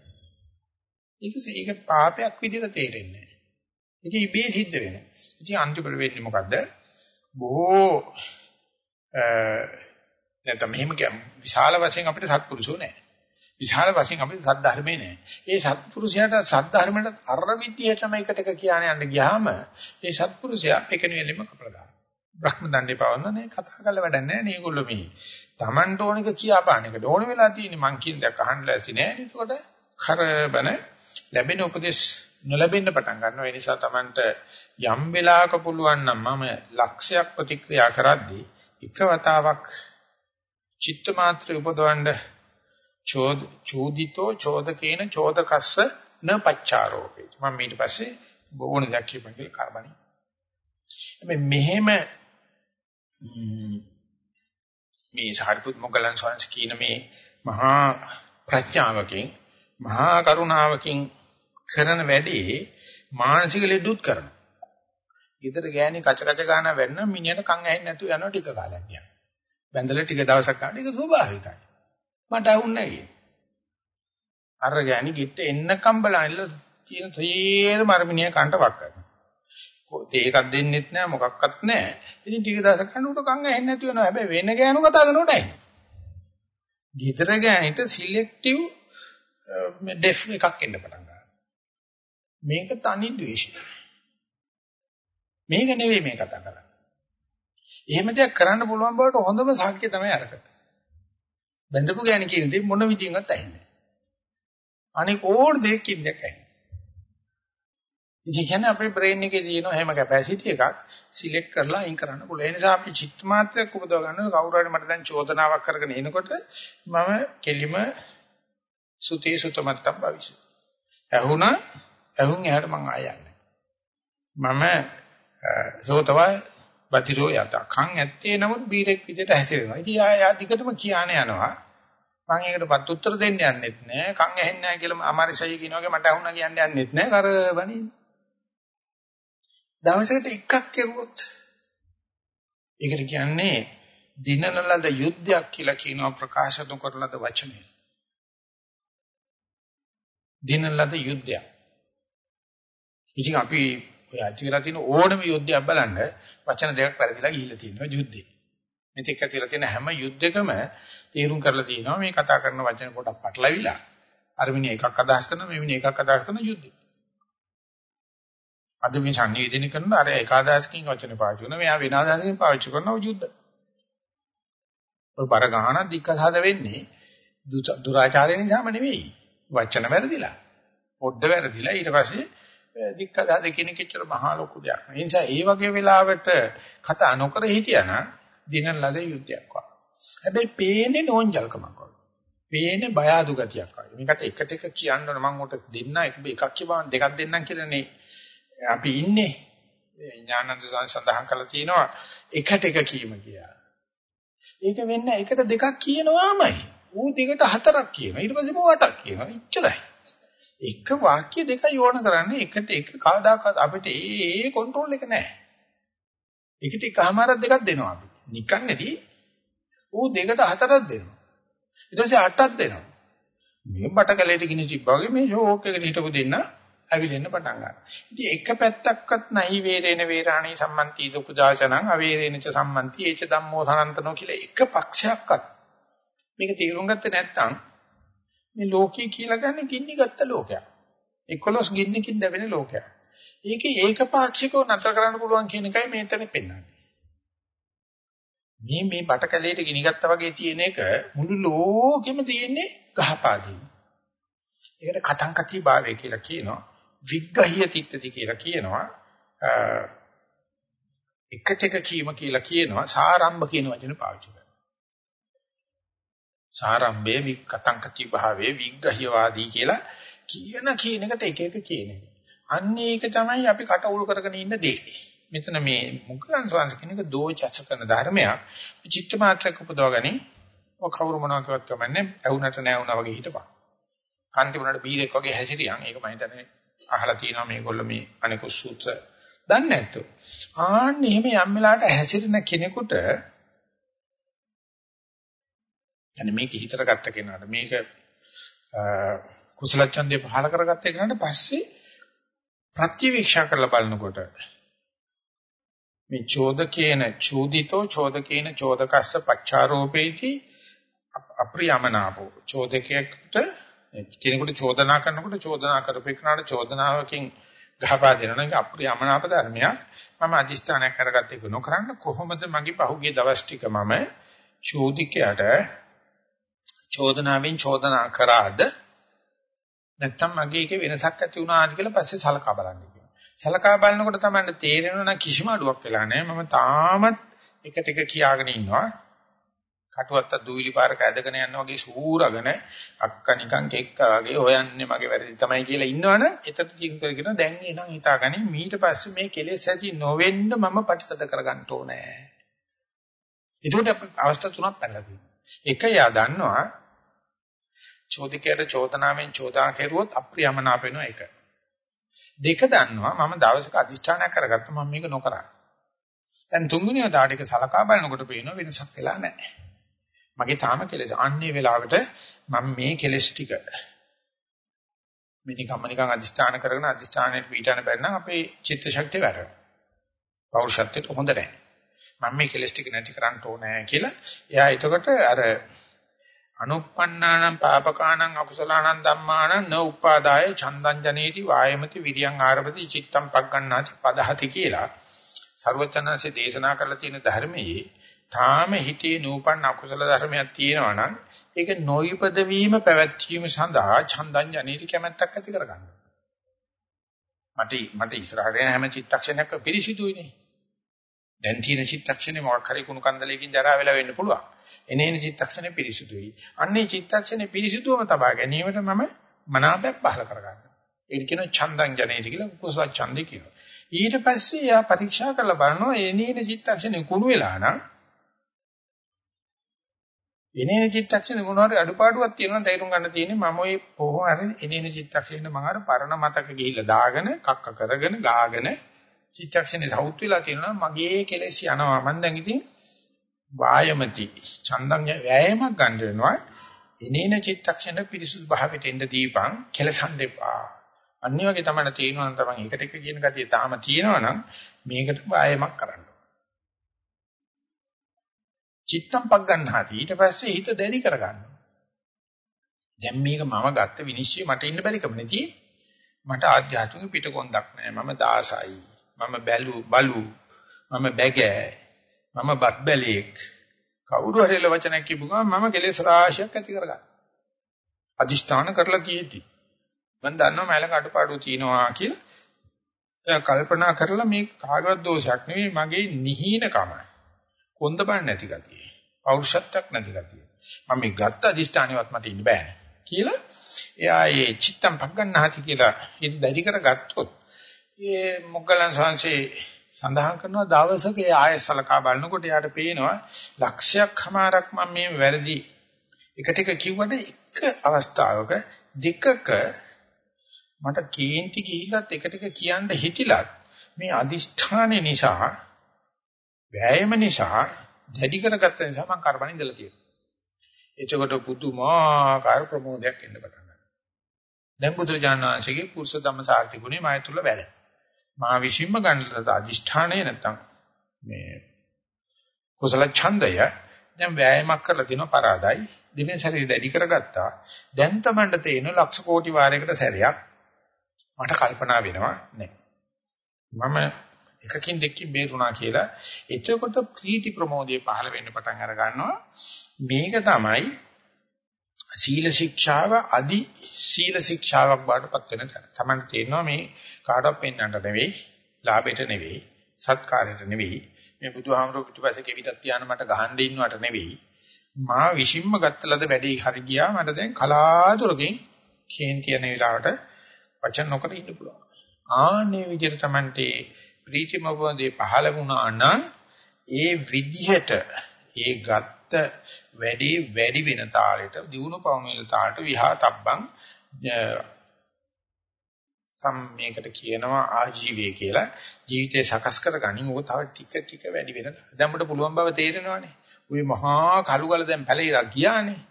ඒක ඒක පාපයක් විදිහට තේරෙන්නේ නැහැ. ඒක ඉබේ සිද්ධ වෙනවා. ඉතින් අන්තිමට වෙන්නේ මොකද්ද? බොහෝ නැත්නම් මෙහෙම විශාල වශයෙන් අපිට සත්පුරුෂෝ නැහැ. විශාල වශයෙන් අපිට සද්ධර්මේ නැහැ. ඒ සත්පුරුෂයාට සද්ධර්මයට අර විදියටම එකට එක කියන යන්න ගියාම ඒ සත්පුරුෂයා එකනෙලෙම කපලා දානවා. බ්‍රහ්ම දණ්ඩේ පවන්න නේ කතා කරලා වැඩක් නැහැ නේ ඒගොල්ලෝ මේ. Tamanට ඕනික කියාපාන එකට ඕන වෙලා තියෙන්නේ මං කියන දේ අහන්න ලැසි නෑ. ඒකට කරබන ලැබෙන උපදේශ නොලැබෙන්න පටන් ගන්නවා. ඒ නිසා Tamanට යම් වෙලාවක පුළුවන් නම් මම ලක්ෂයක් ප්‍රතික්‍රියා කරද්දී එක වතාවක් චිත්ත මාත්‍රය උපදවන්න චෝද චෝදිතෝ චෝදකේන චෝදකස්ස න පච්චාරෝපේ මම ඊට පස්සේ බොහෝන දෙයක් කියපන් කියලා කරබනි හැබැයි මෙහෙම මේ සාරිපුත් මොග්ගලන් ස්වාමීන් කියන මේ මහා ප්‍රඥාවකින් මහා කරුණාවකින් කරන වැඩේ මානසික ලෙඩුත් කරනවා. ඊතර ගෑණි කච කච ගන්න වෙන්න මිනිහට කන් ඇහෙන්නේ නැතුව යනවා ටික කාලයක් යනවා. බැඳලා ටික දවසක් ගන්න ඒක ස්වභාවිකයි. මට අහුන්නේ නැහැ. අර ගෑණි ගිට එන්නකම් බලන්නilla කියන තේරම අර මිනිහා කන්ට වක් කරනවා. තේ එකක් දෙන්නෙත් නැහැ මොකක්වත් නැහැ. ඉතින් ටික දවසක් යනකොට කන් ඇහෙන්නේ නැති වෙනවා. හැබැයි වෙන ගෑනු කතා කරනකොට ඇහෙනවා. ගිතර ගෑනිට සිලෙක්ටිව් ඩෙෆ් එකක් එන්න පටන් ගන්නවා. මේක තනි ද්වේෂය. මේක නෙවෙයි මේ කතා කරන්නේ. එහෙම දෙයක් කරන්න පුළුවන් බවට හොඳම සාක්ෂිය තමයි අරකට. බඳපු ගෑණි කියන දේ මොන විදියෙන්වත් ඇහෙන්නේ නැහැ. අනික ඕන දෙයක් කියන දෙයක් ඇහෙන්නේ. ඉතින් කියන්නේ අපේ බ්‍රේන් එකේ තියෙන හැම කැපැසිටි එකක් සිලෙක්ට් කරලා අයින් කරන්න පුළුවන්. ඒ නිසා අපි චිත්ත මාත්‍රයක් උපදව ගන්න කවුරු හරි මට දැන් චෝදනාවක් කරගෙන එනකොට මම කෙලිම සුතේ සුතමත්තම් භවිෂ. ඇහුණා ඇහුන් එහාට මං ආයන්නේ. මම සෝතවා බතිරෝ යත කන් ඇත්තේ නමුත් බීරෙක් විදිහට හැසිරෙනවා. ඉතින් ආයා දිගටම කියානේ යනවා. මම ඒකටපත් උත්තර දෙන්න යන්නෙත් නෑ. කන් ඇහෙන්නේ නෑ කියලා අමාරිසයි කියන වගේ මට අහුණා කියන්නේ යන්නෙත් නෑ. කරවණි. දවසකට එකක් කෙරුවොත් ඒකට කියන්නේ දිනනලද යුද්ධයක් කියලා කියනවා ප්‍රකාශ නොකරලද වචනේ. දිනනලද යුද්ධයක්. ඉතින් අපි ඔය ඇති වෙලා තියෙන ඕනම යුද්ධයක් බලන්න වචන දෙකක් වැරදිලා ගිහිල්ලා තියෙනවා යුද්ධේ. මෙතෙක් ඇතිලා තියෙන හැම යුද්ධෙකම තීරුම් කරලා තියෙනවා මේ කතා කරන වචන පොඩක් පටලවිලා. අර මිනිහ එකක් අදහස් කරනවා මේ මිනිහ එකක් අදහස් කරන යුද්ධේ. අද මේ සංනිවේදනය කරන අර ඒකාදාසකින් වචන පාවිච්චි කරනවා මෙයා වෙන ආදාසකින් පාවිච්චි කරනවා යුද්ධ. ඔය බර ගහන දික්කසාද වෙන්නේ දුරාචාරය නිසාම නෙවෙයි. වචන වැරදිලා. පොඩ්ඩ වැරදිලා ඊට පස්සේ දික්කදාද කියන කෙච්චර මහා ලොකු දෙයක්. ඒ නිසා ඒ වගේ වෙලාවට කතා නොකර හිටියනම් දින ලද යුද්ධයක් වගේ. හැබැයි පේන්නේ නෝන්ජල්කමක් වගේ. පේන්නේ බය අඩු ගතියක් වගේ. මේකට එකට එක කියන්න ඕන මම උට දෙන්න එකක් කියපන් දෙකක් දෙන්නම් කියලානේ අපි ඉන්නේ. ඥානන්ද සඳහන් කරලා තියෙනවා එකට එක කීම කියලා. ඒක වෙන්න එකට දෙකක් කියනවාමයි. ඌ දෙකට හතරක් කියනවා. ඊට පස්සේ මොකටක් කියනවා. ඉච්චරයි. එක වාක්‍ය දෙක යොණ කරන්නේ එකට එක කවදාකවත් අපිට ඒ ඒ කන්ට්‍රෝල් එක නැහැ. එකට එකමාරක් දෙකක් දෙනවා අපි. නිකන් නෙදී ඌ දෙකට හතරක් දෙනවා. ඊට පස්සේ අටක් දෙනවා. මේ බටකලයට ගිනි තිබ්බා වගේ මේ ෂෝක් එකට හිටපු දෙන්න ඇවිලෙන්න පටන් ගන්නවා. ඉතින් එක පැත්තක්වත් නැහි වේරේන වේරාණී සම්මන්ති දුක්ඛදාචනං අවේරේනච සම්මන්ති ඒච ධම්මෝ සනන්තනෝ කියලා එක පක්ෂයක්වත් මේක තේරුම් ගත්තේ නැත්නම් මේ ලෝකේ කියලා ගන්න ගින්නි ගත්ත ලෝකයක්. 11 ගින්නකින් දැවෙන ලෝකයක්. ඒකේ ඒකපාක්ෂිකව නතර කරන්න පුළුවන් කියන එකයි මේ තැන පෙන්වන්නේ. මේ මේ බටකලේට ගිනි ගත්තා වගේ තියෙන එක මුළු ලෝකෙම තියෙන්නේ ගහපාදී. ඒකට කතං කති භාවය කියලා කියනවා. විග්ගහිය තිත්තති කියලා කියනවා. එකට එක කීම කියලා කියනවා. සාරම්භ කියන වචන පාවිච්චි කරනවා. සාරම්භයේ විකතං කති භාවයේ විග්ගහියවාදී කියලා කියන කියන එකට එක එක කියන එක. අන්න ඒක තමයි අපි කට උල් කරගෙන ඉන්න දේ. මෙතන මේ මුගලන් සංස් කියන එක දෝචස කරන ධර්මයක්. චිත්ත මාත්‍රක උපදවගනි. ඔය කවුරු මොනවා කියවත් කමන්නේ ඇවුනට නෑවුනා වගේ හිටපන්. කාන්ති වුණාට බීරෙක් වගේ හැසිරියන්. ඒක මම හිතන්නේ අහලා තියෙනවා මේගොල්ලෝ මේ අනිකුත් සූත්‍ර දන්නේ නැත්තෝ. ආන්න එහෙම යම් වෙලාවට හැසිරෙන කෙනෙකුට يعني මේක හිතට ගත්ත කෙනාට මේක කුසල ඡන්දේ පහල කරගත්ත කෙනාට පස්සේ ප්‍රතිවීක්ෂා කරලා බලනකොට මේ චෝදකේන චෝදිතෝ චෝදකේන චෝදකස්ස පච්චාරෝපේති අප්‍රියමනාපෝ චෝදකයට කෙනෙකුට චෝදනා කරනකොට චෝදනා කරපේකනට චෝදනාවකින් ගහපා දෙනවා නම් අප්‍රියමනාප ධර්මයක් මම අදිෂ්ඨානයක් කරගත්ත එක නොකරන්න කොහොමද මගේ පහුගිය දවස් ටික මම චෝදිකයට චෝදනාවෙන් චෝදනා කරාද නැත්තම් මගේ එකේ වෙනසක් ඇති වුණාද කියලා පස්සේ සලකා බලන්න කියනවා. සලකා බලනකොට තමයි තේරෙනවා නම් කිසිම අඩුවක් වෙලා නැහැ. මම තාමත් එක ටික කියාගෙන ඉන්නවා. කටුවත්ත දූවිලි පාරක ඇදගෙන යනවා වගේ සූරගෙන අක්ක නිකන් කෙක්කා වගේ හොයන්නේ මගේ වැරදි තමයි කියලා ඉන්නවනේ එතට තින් කරගෙන දැන් එනං හිතාගනි ඊට පස්සේ මේ කෙලෙස් ඇති නොවෙන්න මම ප්‍රතිසද කරගන්න ඕනේ. ඒකට අවස්ථා තුනක් පැනලා තියෙනවා. එක යා දන්නවා චෝදිකයට චෝදනාවෙන් චෝදනා කෙරුවොත් අප්‍රියමනාප වෙනවා ඒක. දෙක දන්නවා මම දවසක අදිෂ්ඨානයක් කරගත්ත මම මේක නොකරා. දැන් තුන්වෙනි වතාවට ඒක සලකා බලනකොට පේනවා වෙනසක් වෙලා නැහැ. මගේ තාම කෙලෙස් අන්නේ වෙලාවට මම මේ කෙලෙස් ටික මිනිකම් නිකන් අදිෂ්ඨාන කරගෙන අදිෂ්ඨානයේ පීඨාන බැන්නම් අපේ චිත්ත ශක්තිය වැඩෙනවා. පෞරුෂත්වයට හොඳ නැහැ. මම මේ කෙලෙස් ටික නැති කරන්න ඕනේ කියලා එයා එතකොට අර අනුප්පන්නානම් පාපකානම් අකුසලානම් ධම්මානම් න උපාදාය චන්දං ජනේති වායමති විරියං ආරභති චිත්තං පග්ගණ්ණාති පදහති කියලා ਸਰවචනanse දේශනා කරලා තියෙන ධර්මයේ තාම හිතේ නූපන් අකුසල ධර්මයක් තියෙනවා නම් ඒක නොයිපද වීම පැවැත්වීම සඳහා චන්දං ජනේති කැමැත්තක් ඇති කරගන්න. මට මට ඉස්සරහට යන හැම චිත්තක්ෂණයක්ම පිරිසිදුයිනේ. දැන් තියෙන චිත්තක්ෂණේ මොකක් හරි කුණු කන්දලයකින් ජරා වෙලා වෙන්න පුළුවන්. එනේන චිත්තක්ෂණේ පිරිසුදුයි. අන්නේ චිත්තක්ෂණේ පිරිසුදුවම තබා ගැනීමට මම මනාපයක් පහල කරගන්නවා. ඒක කියන චන්දං ජනේති කියලා කුසල ඡන්දේ කියනවා. ඊට පස්සේ යා පරීක්ෂා කරලා බලනවා එනේන චිත්තක්ෂණේ කුණු වෙලා නම් එනේන චිත්තක්ෂණේ මොනවාරි අඩුපාඩුවක් තියෙනවා තේරුම් ගන්න තියෙන්නේ මම ওই කොහොම හරි එනේන චිත්තක්ෂණේ මම අර පරණ මතක ගිහිල්ලා දාගෙන කක්ක කරගෙන ගාගෙන චිත්තක්ෂණේ සවුත් වෙලා තියෙනවා මගේ කෙලෙස් යනවා. මම දැන් ඉතින් වායමති චන්දං වෑයමක් ගන්න වෙනවා. එනේන චිත්තක්ෂණ පිරිසුදු භාවයට එන්න දීපං කෙලසන් දෙපා අනිත් වගේ තමයි තේරෙනවා නම් තමයි එකට එක කියන ගතිය තාම තියෙනවා නම් මේකට වායමක් කරන්න. චිත්තම් පක් ගන්නාති ඊට පස්සේ හිත දැඩි කරගන්නවා. දැන් මේක මම ගත්ත විනිශ්චය මට ඉන්න බැරිකම නෙති මට ආධ්‍යාත්මික පිටකොන්දක් නැහැ මම දාසයි. මම බැලු බලු. මම බැගෑ. මම බත් බැලේක්. කවුරු හරි වචනයක් කියපු ගමන් මම කෙලෙස් රාශියක් ඇති කරගන්නවා. අදිෂ්ඨාන කරලා තියෙති මම දන්නවා මයිලක අඩපාඩු තියෙනවා කියලා. කල්පනා කරලා මේ කාගවත් දෝෂයක් නෙවෙයි. මගේ නිහීනකම කොන්දපණ නැති ගතිය පෞරුෂත්වයක් නැති ගතිය මම මේ ගත්ත අදිෂ්ඨානෙවත් මට ඉන්න බෑනේ. කියලා එයා ඒ චිත්තම් පග්ගන්නාති කියලා ඉත දැඩි කරගත්තොත් ඒ මොග්ගලන් සංසේ සඳහන් කරනවා දවසක ඒ ආය සලකා බලනකොට යාට පේනවා ලක්ෂයක් හමාරක් මම මේ වැරදි එක ටික කිව්වට එක අවස්ථාවක දෙකක මට කේන්ති ගිහිල්ලත් එක ටික කියන්න හිතිලත් මේ අදිෂ්ඨානය නිසා වෑයම නිසා දැඩි කරගත්ත නිසා මම කරබන් ඉඳලා තියෙනවා. එතකොට පුදුමාකාර ප්‍රමෝදයක් එන්න පටන් ගන්නවා. දැන් බුදුරජාණන් වහන්සේගේ පුරුෂ ධම්ම සාර්ථි ගුණේ මාය තුල වැඩ. මා විශ්ින්ම ගන්නලද අදිෂ්ඨානය නැත්තම් මේ කුසල ඡන්දය දැන් වෑයමක් කරලා තිනවා පරාදයි. දිනේ සැරේ දැඩි කරගත්තා. දැන් තමන්ට තේන ලක්ෂ කෝටි වාරයකට සැරයක් මට කල්පනා වෙනවා නෑ. මම එකකින් දෙකකින් බේරුණා කියලා එතකොට ප්‍රීති ප්‍රමෝදයේ පහළ වෙන්න පටන් අර ගන්නවා මේක තමයි සීල ශික්ෂාව අදි සීල ශික්ෂාවක් බාටපත් වෙන තැන. Taman තේරෙනවා මේ කාටවත් පෙන්වන්නට නෙවෙයි, ලාභයට නෙවෙයි, සත්කාරයට නෙවෙයි, මේ බුදුහාමරෝ පිටුපස්සේ කෙවිතක් තියාන මට ගහන්න ඉන්නවට නෙවෙයි. මා විශ්ින්ම ගත්තලද වැඩේ හරි ගියා මට දැන් කලාතුරකින් කේන්ති යන වෙලාවට වචන නොකර ඉන්න පුළුවන්. ආන්නේ විදිහට Tamante ප්‍රීතිමවදී පහළ වුණා නම් ඒ විදිහට ඒ ගත්ත වැඩි වැඩි වෙන තාලෙට දිනු පවමෙල තාලට විහාතබ්බං සම් මේකට කියනවා ආජීවය කියලා ජීවිතේ සකස් කරගනින් ඕක තව ටික ටික වැඩි වෙන දැන් අපිට පුළුවන් බව තේරෙනවානේ ওই මහා කළු ගල දැන් පැලිරක් ගියානේ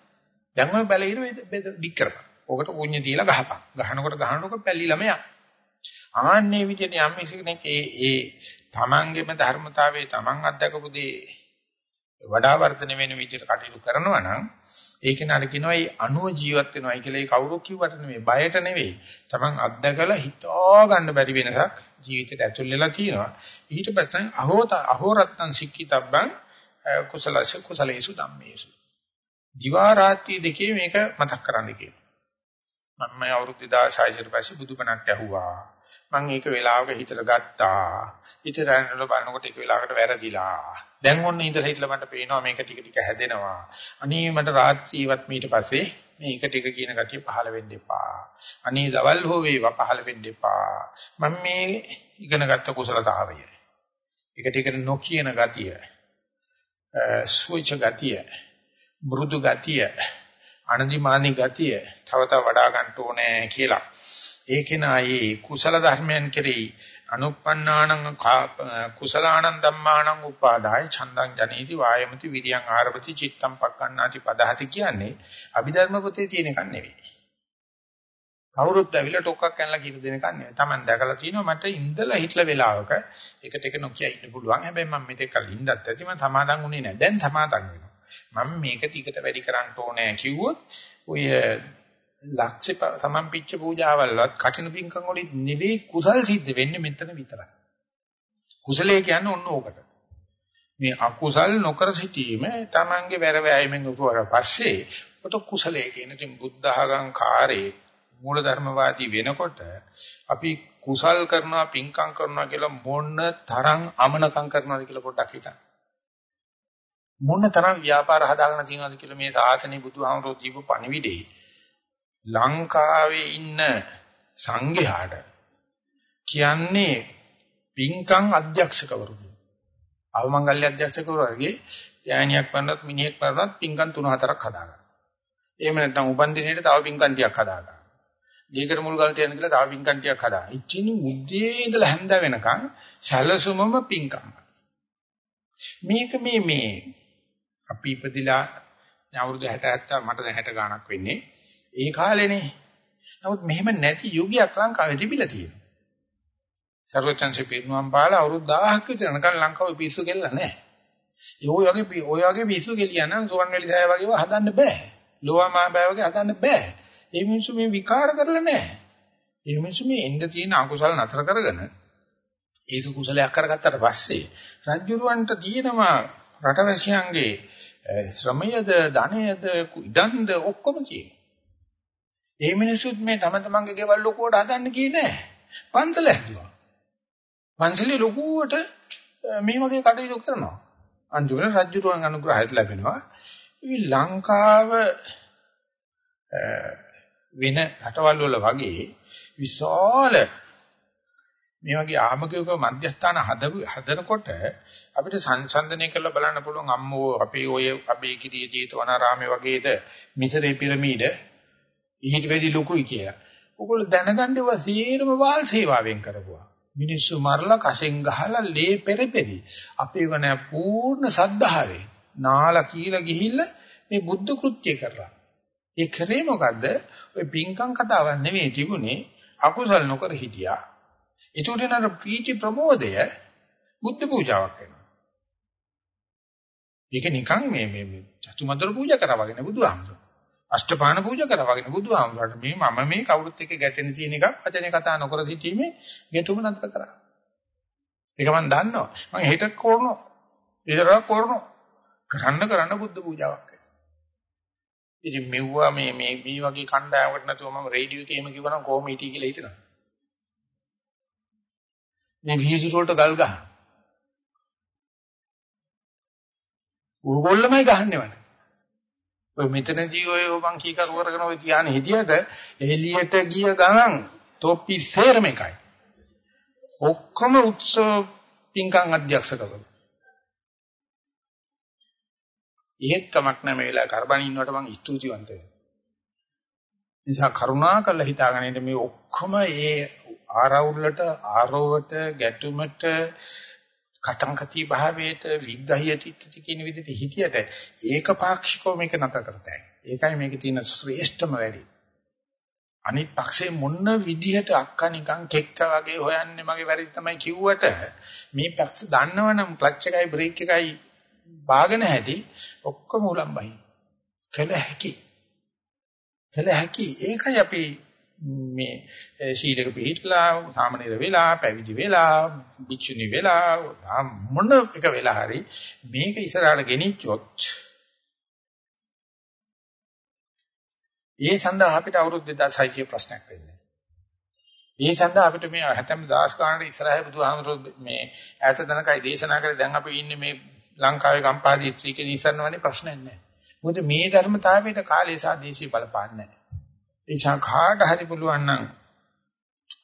දැන් ওই පැලිර දික් කරපන් ඕකට කුඤ්ඤ තියලා ගහපන් ගහනකොට ගහනකොට පැලිලම යනවා ආන්නේ විදිහට යම් කෙනෙක් ඒ ඒ තමන්ගේම ධර්මතාවයේ තමන් අත්දකපු දේ වඩා වර්ධනය වෙන විදිහට කටයුතු කරනවා නම් ඒක නඩ කියනවා ඒ අනුව ජීවත් වෙනවයි කියලා. ඒ කවුරු කිව්වට නෙමෙයි. බයට නෙවෙයි. තමන් අත්දකලා හිතා ගන්න බැරි වෙනසක් ජීවිතයට ඇතුල් වෙලා තියෙනවා. ඊට පස්සේ අහෝත අහෝරත්තං සික්කිතබ්බං කුසලස කුසලේසු ධම්මේසු. දිවා රාත්‍රී දෙකේ මේක මතක් කරන්න කියනවා. මම අවුරුදු 2600 ඊට පස්සේ බුදුබණක් ඇහුවා. මම ඒක වෙලාවක හිතලා ගත්තා. හිතරනල බලනකොට ඒක වෙලාවකට වැරදිලා. දැන් ඔන්න ඉඳලා හිටලා මට පේනවා මේක ටික ටික හැදෙනවා. අනේ මට රාත්‍රියවත් මීට පස්සේ මේක ටික කියන ගතිය පහළ වෙන්න එපා. අනේ දවල් හෝ වේවා පහළ වෙන්න එපා. මම මේ ඉගෙන ගත්ත කුසලතාවය. ඒක ටික නොකියන ගතිය. සුවච ගතිය. මෘදු ගතිය. අනදිමානි ගතිය තව තව වඩා ගන්න ඕනේ කියලා ඒකේන ආයේ කුසල ධර්මයන් කෙරෙහි අනුප්පන්නානං කුසලානං ධම්මානං උපාදාය ඡන්දං ජනේති වායමති විරියං ආරපති චිත්තං පක්ඛන්නාති පදහති කියන්නේ අභිධර්ම පොතේ තියෙන එකක් නෙවෙයි. කවුරුත් ඇවිල්ලා ටොක්ක්ක් කනලා කියන දෙන එකක් නෙවෙයි. Taman දැකලා තිනවා මට ඉඳලා හිටලා වෙලාවක එකට එක නොකිය ඉන්න පුළුවන්. හැබැයි මම මෙතෙක් කල ඉඳත් ඇති මම සමාදන් වුණේ නැහැ. දැන් සමාදන් වෙනවා. මම මේක ටිකට වැඩි කරන්න ඕනේ කිව්වොත් ඔය ලක්ෂ තමන් පිච්ච පූජාවල්වත් කටින පිංකම් වලින් නෙවෙයි කුසල් සිද්ධ වෙන්නේ මෙතන විතරයි. කුසලයේ කියන්නේ ඔන්න ඕකට. මේ අකුසල් නොකර සිටීම තමන්ගේ වැර වෑයමෙන් උපවර පස්සේ ඔත කුසලයේ කියන ඉතින් බුද්ධහගම් කාරේ මූලධර්මවාදී වෙනකොට අපි කුසල් කරනවා පිංකම් කරනවා කියලා මොන තරම් අමනකම් කරනවද කියලා පොඩ්ඩක් හිතන්න. මොන තරම් ව්‍යාපාර හදාගෙන තියෙනවද කියලා මේ සාසනේ බුදුහාමුදුරුවෝ දීපු පණිවිඩේ ලංකාවේ ඉන්න සංඝයාට කියන්නේ පින්කම් අධ්‍යක්ෂකවරු. අවමංගල්‍ය අධ්‍යක්ෂකවරු වගේ ඥානියක් වන්නත් මිනිහෙක් වන්නත් පින්කම් තුන හතරක් හදාගන්න. එහෙම නැත්නම් උපන්දිනේට තව පින්කම් ටිකක් හදාගන්න. දීකර මුල් ගල් තියන කියලා තව පින්කම් ටිකක් හදාගන්න. ඉච්චින් මුද්දේ ඉඳලා හැන්ද වෙනකන් සැලසුමම පින්කම්. මේක මේ මේ අපි ඉපදිලා අවුරුදු 60 70 මට දැන් 60 ගාණක් වෙන්නේ. ඒ කාලේනේ. නමුත් මෙහෙම නැති යුගයක් ලංකාවේ තිබිලා තියෙනවා. සර්වචන්සේ පිරිනුවම් පාලා අවුරුදු 1000ක් විතර යනකම් ලංකාවේ පිස්සු කෙල්ල නැහැ. ඒ ඔය වගේ ඔය වගේ පිස්සු කෙලියා නම් සුවන්වැලි සෑය වගේව හදන්න බෑ. ලෝවා මා බෑ වගේ හදන්න බෑ. ඒ මිනිස්සු මේ විකාර කරලා නැහැ. ඒ මිනිස්සු මේ එන්න තියෙන අකුසල නතර කරගෙන ඒක කුසලයක් කරගත්තට පස්සේ රජුරවන්ට තියෙනවා රටවැසියන්ගේ ශ්‍රමයද ධනයද ඉදන්ද ඔක්කොම තියෙනවා. ඒ මිනිස්සුත් මේ තම තමන්ගේ ගෙවල් ලොකුවට හදන්න ගියේ නෑ. පන්සල හැදුවා. පන්සලේ ලොකුවට මේ වගේ කටයුතු කරනවා. අන්තිමට රජුරුවන් අනුග්‍රහයත් ලැබෙනවා. මේ ලංකාව වෙන රටවල් වල වගේ විශාල මේ වගේ ආමගික මධ්‍යස්ථාන හදනකොට අපිට සංසන්දනය කරලා බලන්න පුළුවන් අම්මෝ අපේ ඔය අපේ කිරිය ජීතවනාරාමේ වගේද මිසරේ පිරමීඩ ඊට වැඩි ලොකුයි කියලා. ඔගොල්ලෝ දැනගන්නව සියරම වාල් සේවාවෙන් කරපුවා. මිනිස්සු මරලා කසෙන් ගහලා ලේ පෙරපෙරි අපේ වන පූර්ණ සද්ධාවේ නාලා කියලා ගිහිල්ලා මේ බුද්ධ කෘත්‍ය කරලා. ඒ කරේ මොකද්ද? ඔය පින්කම් කතාවක් නෙවෙයි තිබුණේ අකුසල් නොකර හිටියා. ඒකට නර ප්‍රීති ප්‍රමෝදය බුද්ධ පූජාවක් වෙනවා. ඒක නිකන් මේ මේ චතුමදර පූජා කරා වගේ නේ බුදුහාමුදුරුවෝ. අෂ්ටපාන පූජා කරා වගේ නේ බුදුහාමුදුරුවෝ. මේ මම මේ කවුරුත් එක්ක ගැටෙන තියෙන එකක් වචනේ කතා නොකර සිටීමේ ගැටුම නතර කරා. ඒක මම දන්නවා. මම හෙට කරනවා. ඉතරක් කරනවා. කරන්න කරන්න බුද්ධ පූජාවක් වෙනවා. ඉතින් මෙව්වා මේ මේ මේ වගේ කණ්ඩායමකට නැතුව මම රේඩියෝ එකේම කිව්වනම් කොහොම හිටී කියලා හිතනවා. මේ වීදුරු වලට ගල් ගහන. ඕගොල්ලමයි ගහන්නේවනේ. ඔය මෙතනදී ඔය මං කී කරු කරගෙන ඔය තියානේ හිටියට එළියට ගිය ගමන් තොප්පි සේරම එකයි. ඔක්කොම උත්සව පින්කම් අධ්‍යක්ෂකවරු. එහෙත් කමක් නැහැ මේ වෙලාවේ කරබන් ඉන්නවට මං ස්තුතිවන්ත වෙනවා. නිසා කරුණා කළ හිතාගෙන ඉන්න මේ ඔක්කොම ඒ ආරවුලට ආරෝවට ගැටුමට කතංකති භාවයට විග්ගහියති කියන විදිහට හිතියට ඒකපාක්ෂිකව මේක නැතර කරතයි. ඒකයි මේකේ තියෙන ශ්‍රේෂ්ඨම වැඩි. අනිත් පක්ෂේ මොන විදිහට අක්කා නිකන් කෙක්ක වගේ හොයන්නේ මගේ වැරදි තමයි කිව්වට මේ පැක්ෂ දන්නවනම් ක්ලච් එකයි බ්‍රේක් එකයි බාගෙන හැටි ඔක්කොම උලම්බයි. කළ හැකි. කළ හැකි. ඒකයි අපි මේ ශීලක පිළිහිట్లా සාමනීර වෙලා පැවිදි වෙලා භික්ෂුණි වෙලා මොන එක වෙලා හරි මේක ඉස්සරහට ගෙනිච්චොත් ඒ සඳහා අපිට අවුරුදු 2600 ප්‍රශ්නයක් වෙන්නේ. ඒ සඳහා අපිට මේ හැතැම් දාස් ගානට ඉස්සරහේ බුදුහාමුදුරු මේ ඈත දනකයි දේශනා කරේ දැන් අපි ඉන්නේ මේ ලංකාවේ ගම්පාදී ස්ත්‍රී කෙනී ඉස්සන්නවනේ ප්‍රශ්නයක් නැහැ. මොකද මේ ධර්මතාවයට කාලය සහ දේශය බලපාන්නේ නැහැ. ඒ කාට හරි පුළුවන් නම්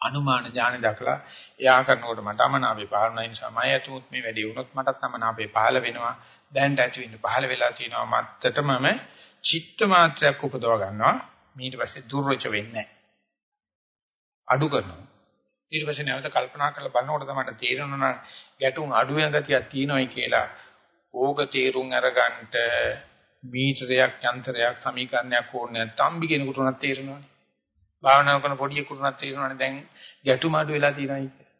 අනුමාන ඥාන දක්ලා එයා කරනකොට මට අමනාපේ පහළ නැ නිසා මම ඇතුමුත් මේ වැඩි වුණොත් මටත් අමනාපේ පහළ වෙනවා. දැන්ට ඇති වෙන්න පහළ වෙලා තියෙනවා මත්තටමම චිත්ත මාත්‍රයක් උපදව ගන්නවා. ඊට පස්සේ දුර්වච වෙන්නේ අඩු කරනවා. ඊට පස්සේ නැවත කල්පනා කරලා බලනකොට තමයි තේරෙනවා ගැටුම් අඩු වෙන ගතියක් තියෙනවායි කියලා. ඕක තේරුම් අරගන්නට මීටරයක් යන්ත්‍රයක් සමීකරණයක් ඕනේ නැත්නම් තම්බි කෙනෙකුට උනත් තේරෙනවනේ. භාවනා කරන පොඩි කෙනෙකුට තේරෙනවනේ දැන් ගැටුම අඩු වෙලා තියෙනයි කියලා.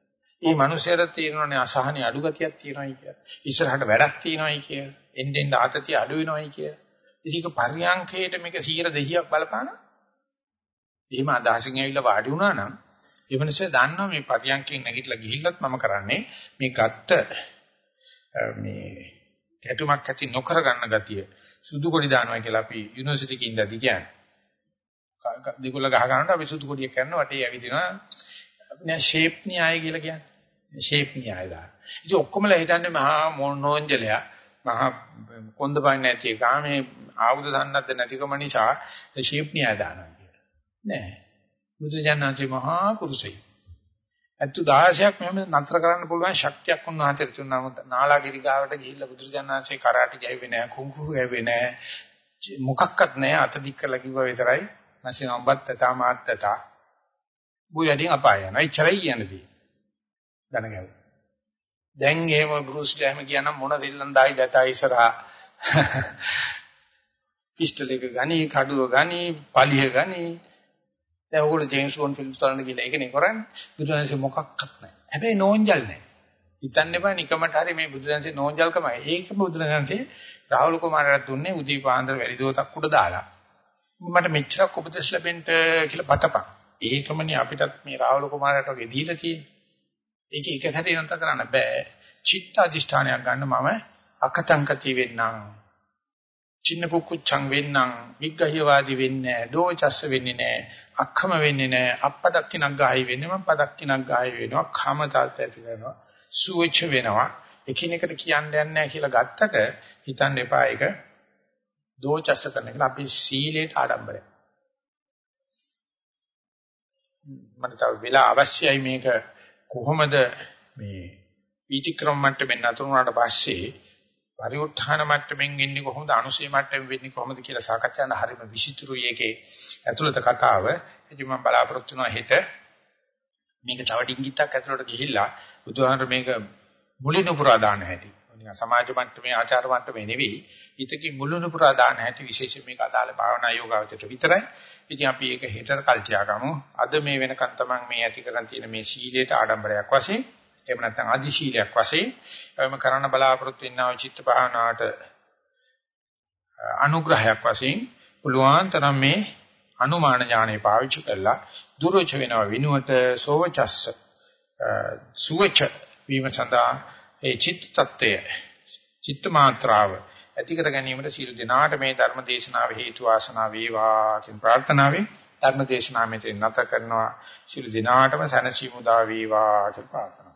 ඒ මනුස්සයරට තේරෙනවනේ අසහනෙ අඩු ගතියක් තියෙනයි කියලා. ඉස්සරහට වැඩක් තියෙනයි කියලා. එන්න එන්න ආතතිය අඩු වෙනවයි කියලා. ඉතින් පරියංකේට මේක 100 200ක් බලපාන. එහෙම අදහසින් ඇවිල්ලා වාඩි වුණා නම් ඒ මනුස්සය දන්නවා මේ පරියංකෙන් නැගිටලා ගිහිල්ලත් මම කරන්නේ මේ ගත්ත මේ ගැටුමක් ඇති නොකර ගන්න ගතිය සුදු කොඩි දානවා කියලා අපි යුනිවර්සිටි එකේ ඉඳදී කියන්නේ. දෙගොල්ල ගහ ගන්නකොට අපි සුදු කොඩිය කරනවා වටේ ඇවිදිනවා. නෑ ෂේප් න්‍යාය කියලා කියන්නේ. ෂේප් න්‍යාය දා. ඉතින් ඔක්කොමලා හිතන්නේ මහා නෝන්ජලයා මහා කොන්දපන්නේ නැති එක මේ ආයුධ දන්නත් නැතිකම නිසා ෂේප් න්‍යාය දානවා කියලා. නෑ. බුදුජානනාංශේ මහා පුරුෂයි. අත්තු 16ක් මෙහෙම නතර කරන්න පුළුවන් ශක්තියක් උන්වහන්සේට තුන්නා නමුත් නාලාගිරි ගාවට ගිහිල්ලා බුදුරජාණන්සේ කරාටි ගැහුවේ නැහැ කුංකු ගැහුවේ නැහැ මොකක්වත් නැහැ අත දික් කරලා කිව්වා විතරයි. නැසින ඔබත් තාමාත්තත බුයඩින් අපාය යනවා. ඉච්චරයි කියන්නේ දන ගැහුවා. දැන් එහෙම බෲස් ලී එහෙම කියනනම් මොන දෙල්ලන් දායි දතයි ඉස්සරහා. පිස්ටල් එක ගනි කඩුව ගනි පලිය ගනි. දැන් ඔයගොල්ලෝ ජේම්ස් බොන්ඩ් ෆිල්ම්ස් බලන්න කියලා ඒකනේ කරන්නේ. බුදුරජාණන්සේ මොකක්වත් නැහැ. හැබැයි නෝන්ජල් නැහැ. හිතන්න එපා නිකමට හරි මේ බුදුරජාණන්සේ නෝන්ජල්කමයි. ඒකම බුදුරජාණන්සේ රාහුල කුමාරයාට දුන්නේ උදේ පාන්දර වැලි දෝතක් උඩ දාලා. මට මෙච්චරක් උපදෙස් ලැබෙන්න කියලා බතපන්. ඒකමනේ අපිටත් මේ රාහුල කුමාරයාට වගේ දීලා තියෙන්නේ. ඒක එක සැරේ නතර කරන්න බෑ. චිත්ත අධිෂ්ඨානයක් ගන්න මම අකතංකති වෙන්නම්. චින්න කුක්කුච්ඡං වෙන්නම් විග්ගහ්‍යවාදී වෙන්නේ නැහැ දෝචස්ස වෙන්නේ නැහැ අක්ඛම වෙන්නේ නැහැ අප්පදක්කිනක් ගායි වෙන්නේ මම පදක්කිනක් ගායි වෙනවා khම තාත් ඇති කරනවා සුවච වෙනවා එකිනෙකට කියන්න යන්නේ නැහැ කියලා ගත්තට හිතන්න එපා ඒක දෝචස්ස කරන එක අපි සීලයට ආඩම්බරයි. මට තව වෙලා අවශ්‍යයි මේක කොහොමද මේ වීතික්‍රම මට්ටමින් නතරුනාට පස්සේ පරිඋත්ථාන මට්ටමින් ඉන්නේ කොහොමද අනුසය මට්ටමින් වෙන්නේ කොහොමද කියලා සාකච්ඡා කරන හරිම විචිත්‍රයි ඒකේ ඇතුළත කතාව. ඉතින් මම බලාපොරොත්තු වෙනවා හෙට මේක තව ඩිංගිත්තක් ඇතුළට ගිහිල්ලා බුදුහාමර මේක මුලින් උපුරා දාන්න හැටි. නිකන් සමාජ මට්ටමේ ආචාර මට්ටමේ නෙවෙයි. ඊටකි මුලින් උපුරා දාන්න හැටි විශේෂයෙන් මේක අදාළ භාවනා යෝගාවචරයට විතරයි. ඉතින් අපි ඒක හෙටර කල් තියාගමු. අද මේ වෙනකන් තමන් මේ ඇති කරන් තියෙන මේ සීලයට ආඩම්බරයක් වශයෙන් එහෙම නැත්නම් ආදි ශීලයක් වශයෙන් එවම කරන්න බලාපොරොත්තු වෙනා චිත්ත භාවනාවට අනුග්‍රහයක් වශයෙන් පුළුවන් තරම් මේ අනුමාන ඥානෙ පාවිච්චි කරලා දුරච වෙනව විනුවට සෝවචස්ස සුවච වීම සඳහා ඒ චිත්ත tattය චිත්ත මාත්‍රාව ඇති කර ගැනීමට සීල දිනාට මේ ධර්ම දේශනාව හේතු වාසනා වේවා කියන ප්‍රාර්ථනාවෙන් ධර්ම දේශනාව මෙතන නැත කරනවා. සීල දිනාටම සනසීමු දා වේවා කියලා ප්‍රාර්ථනා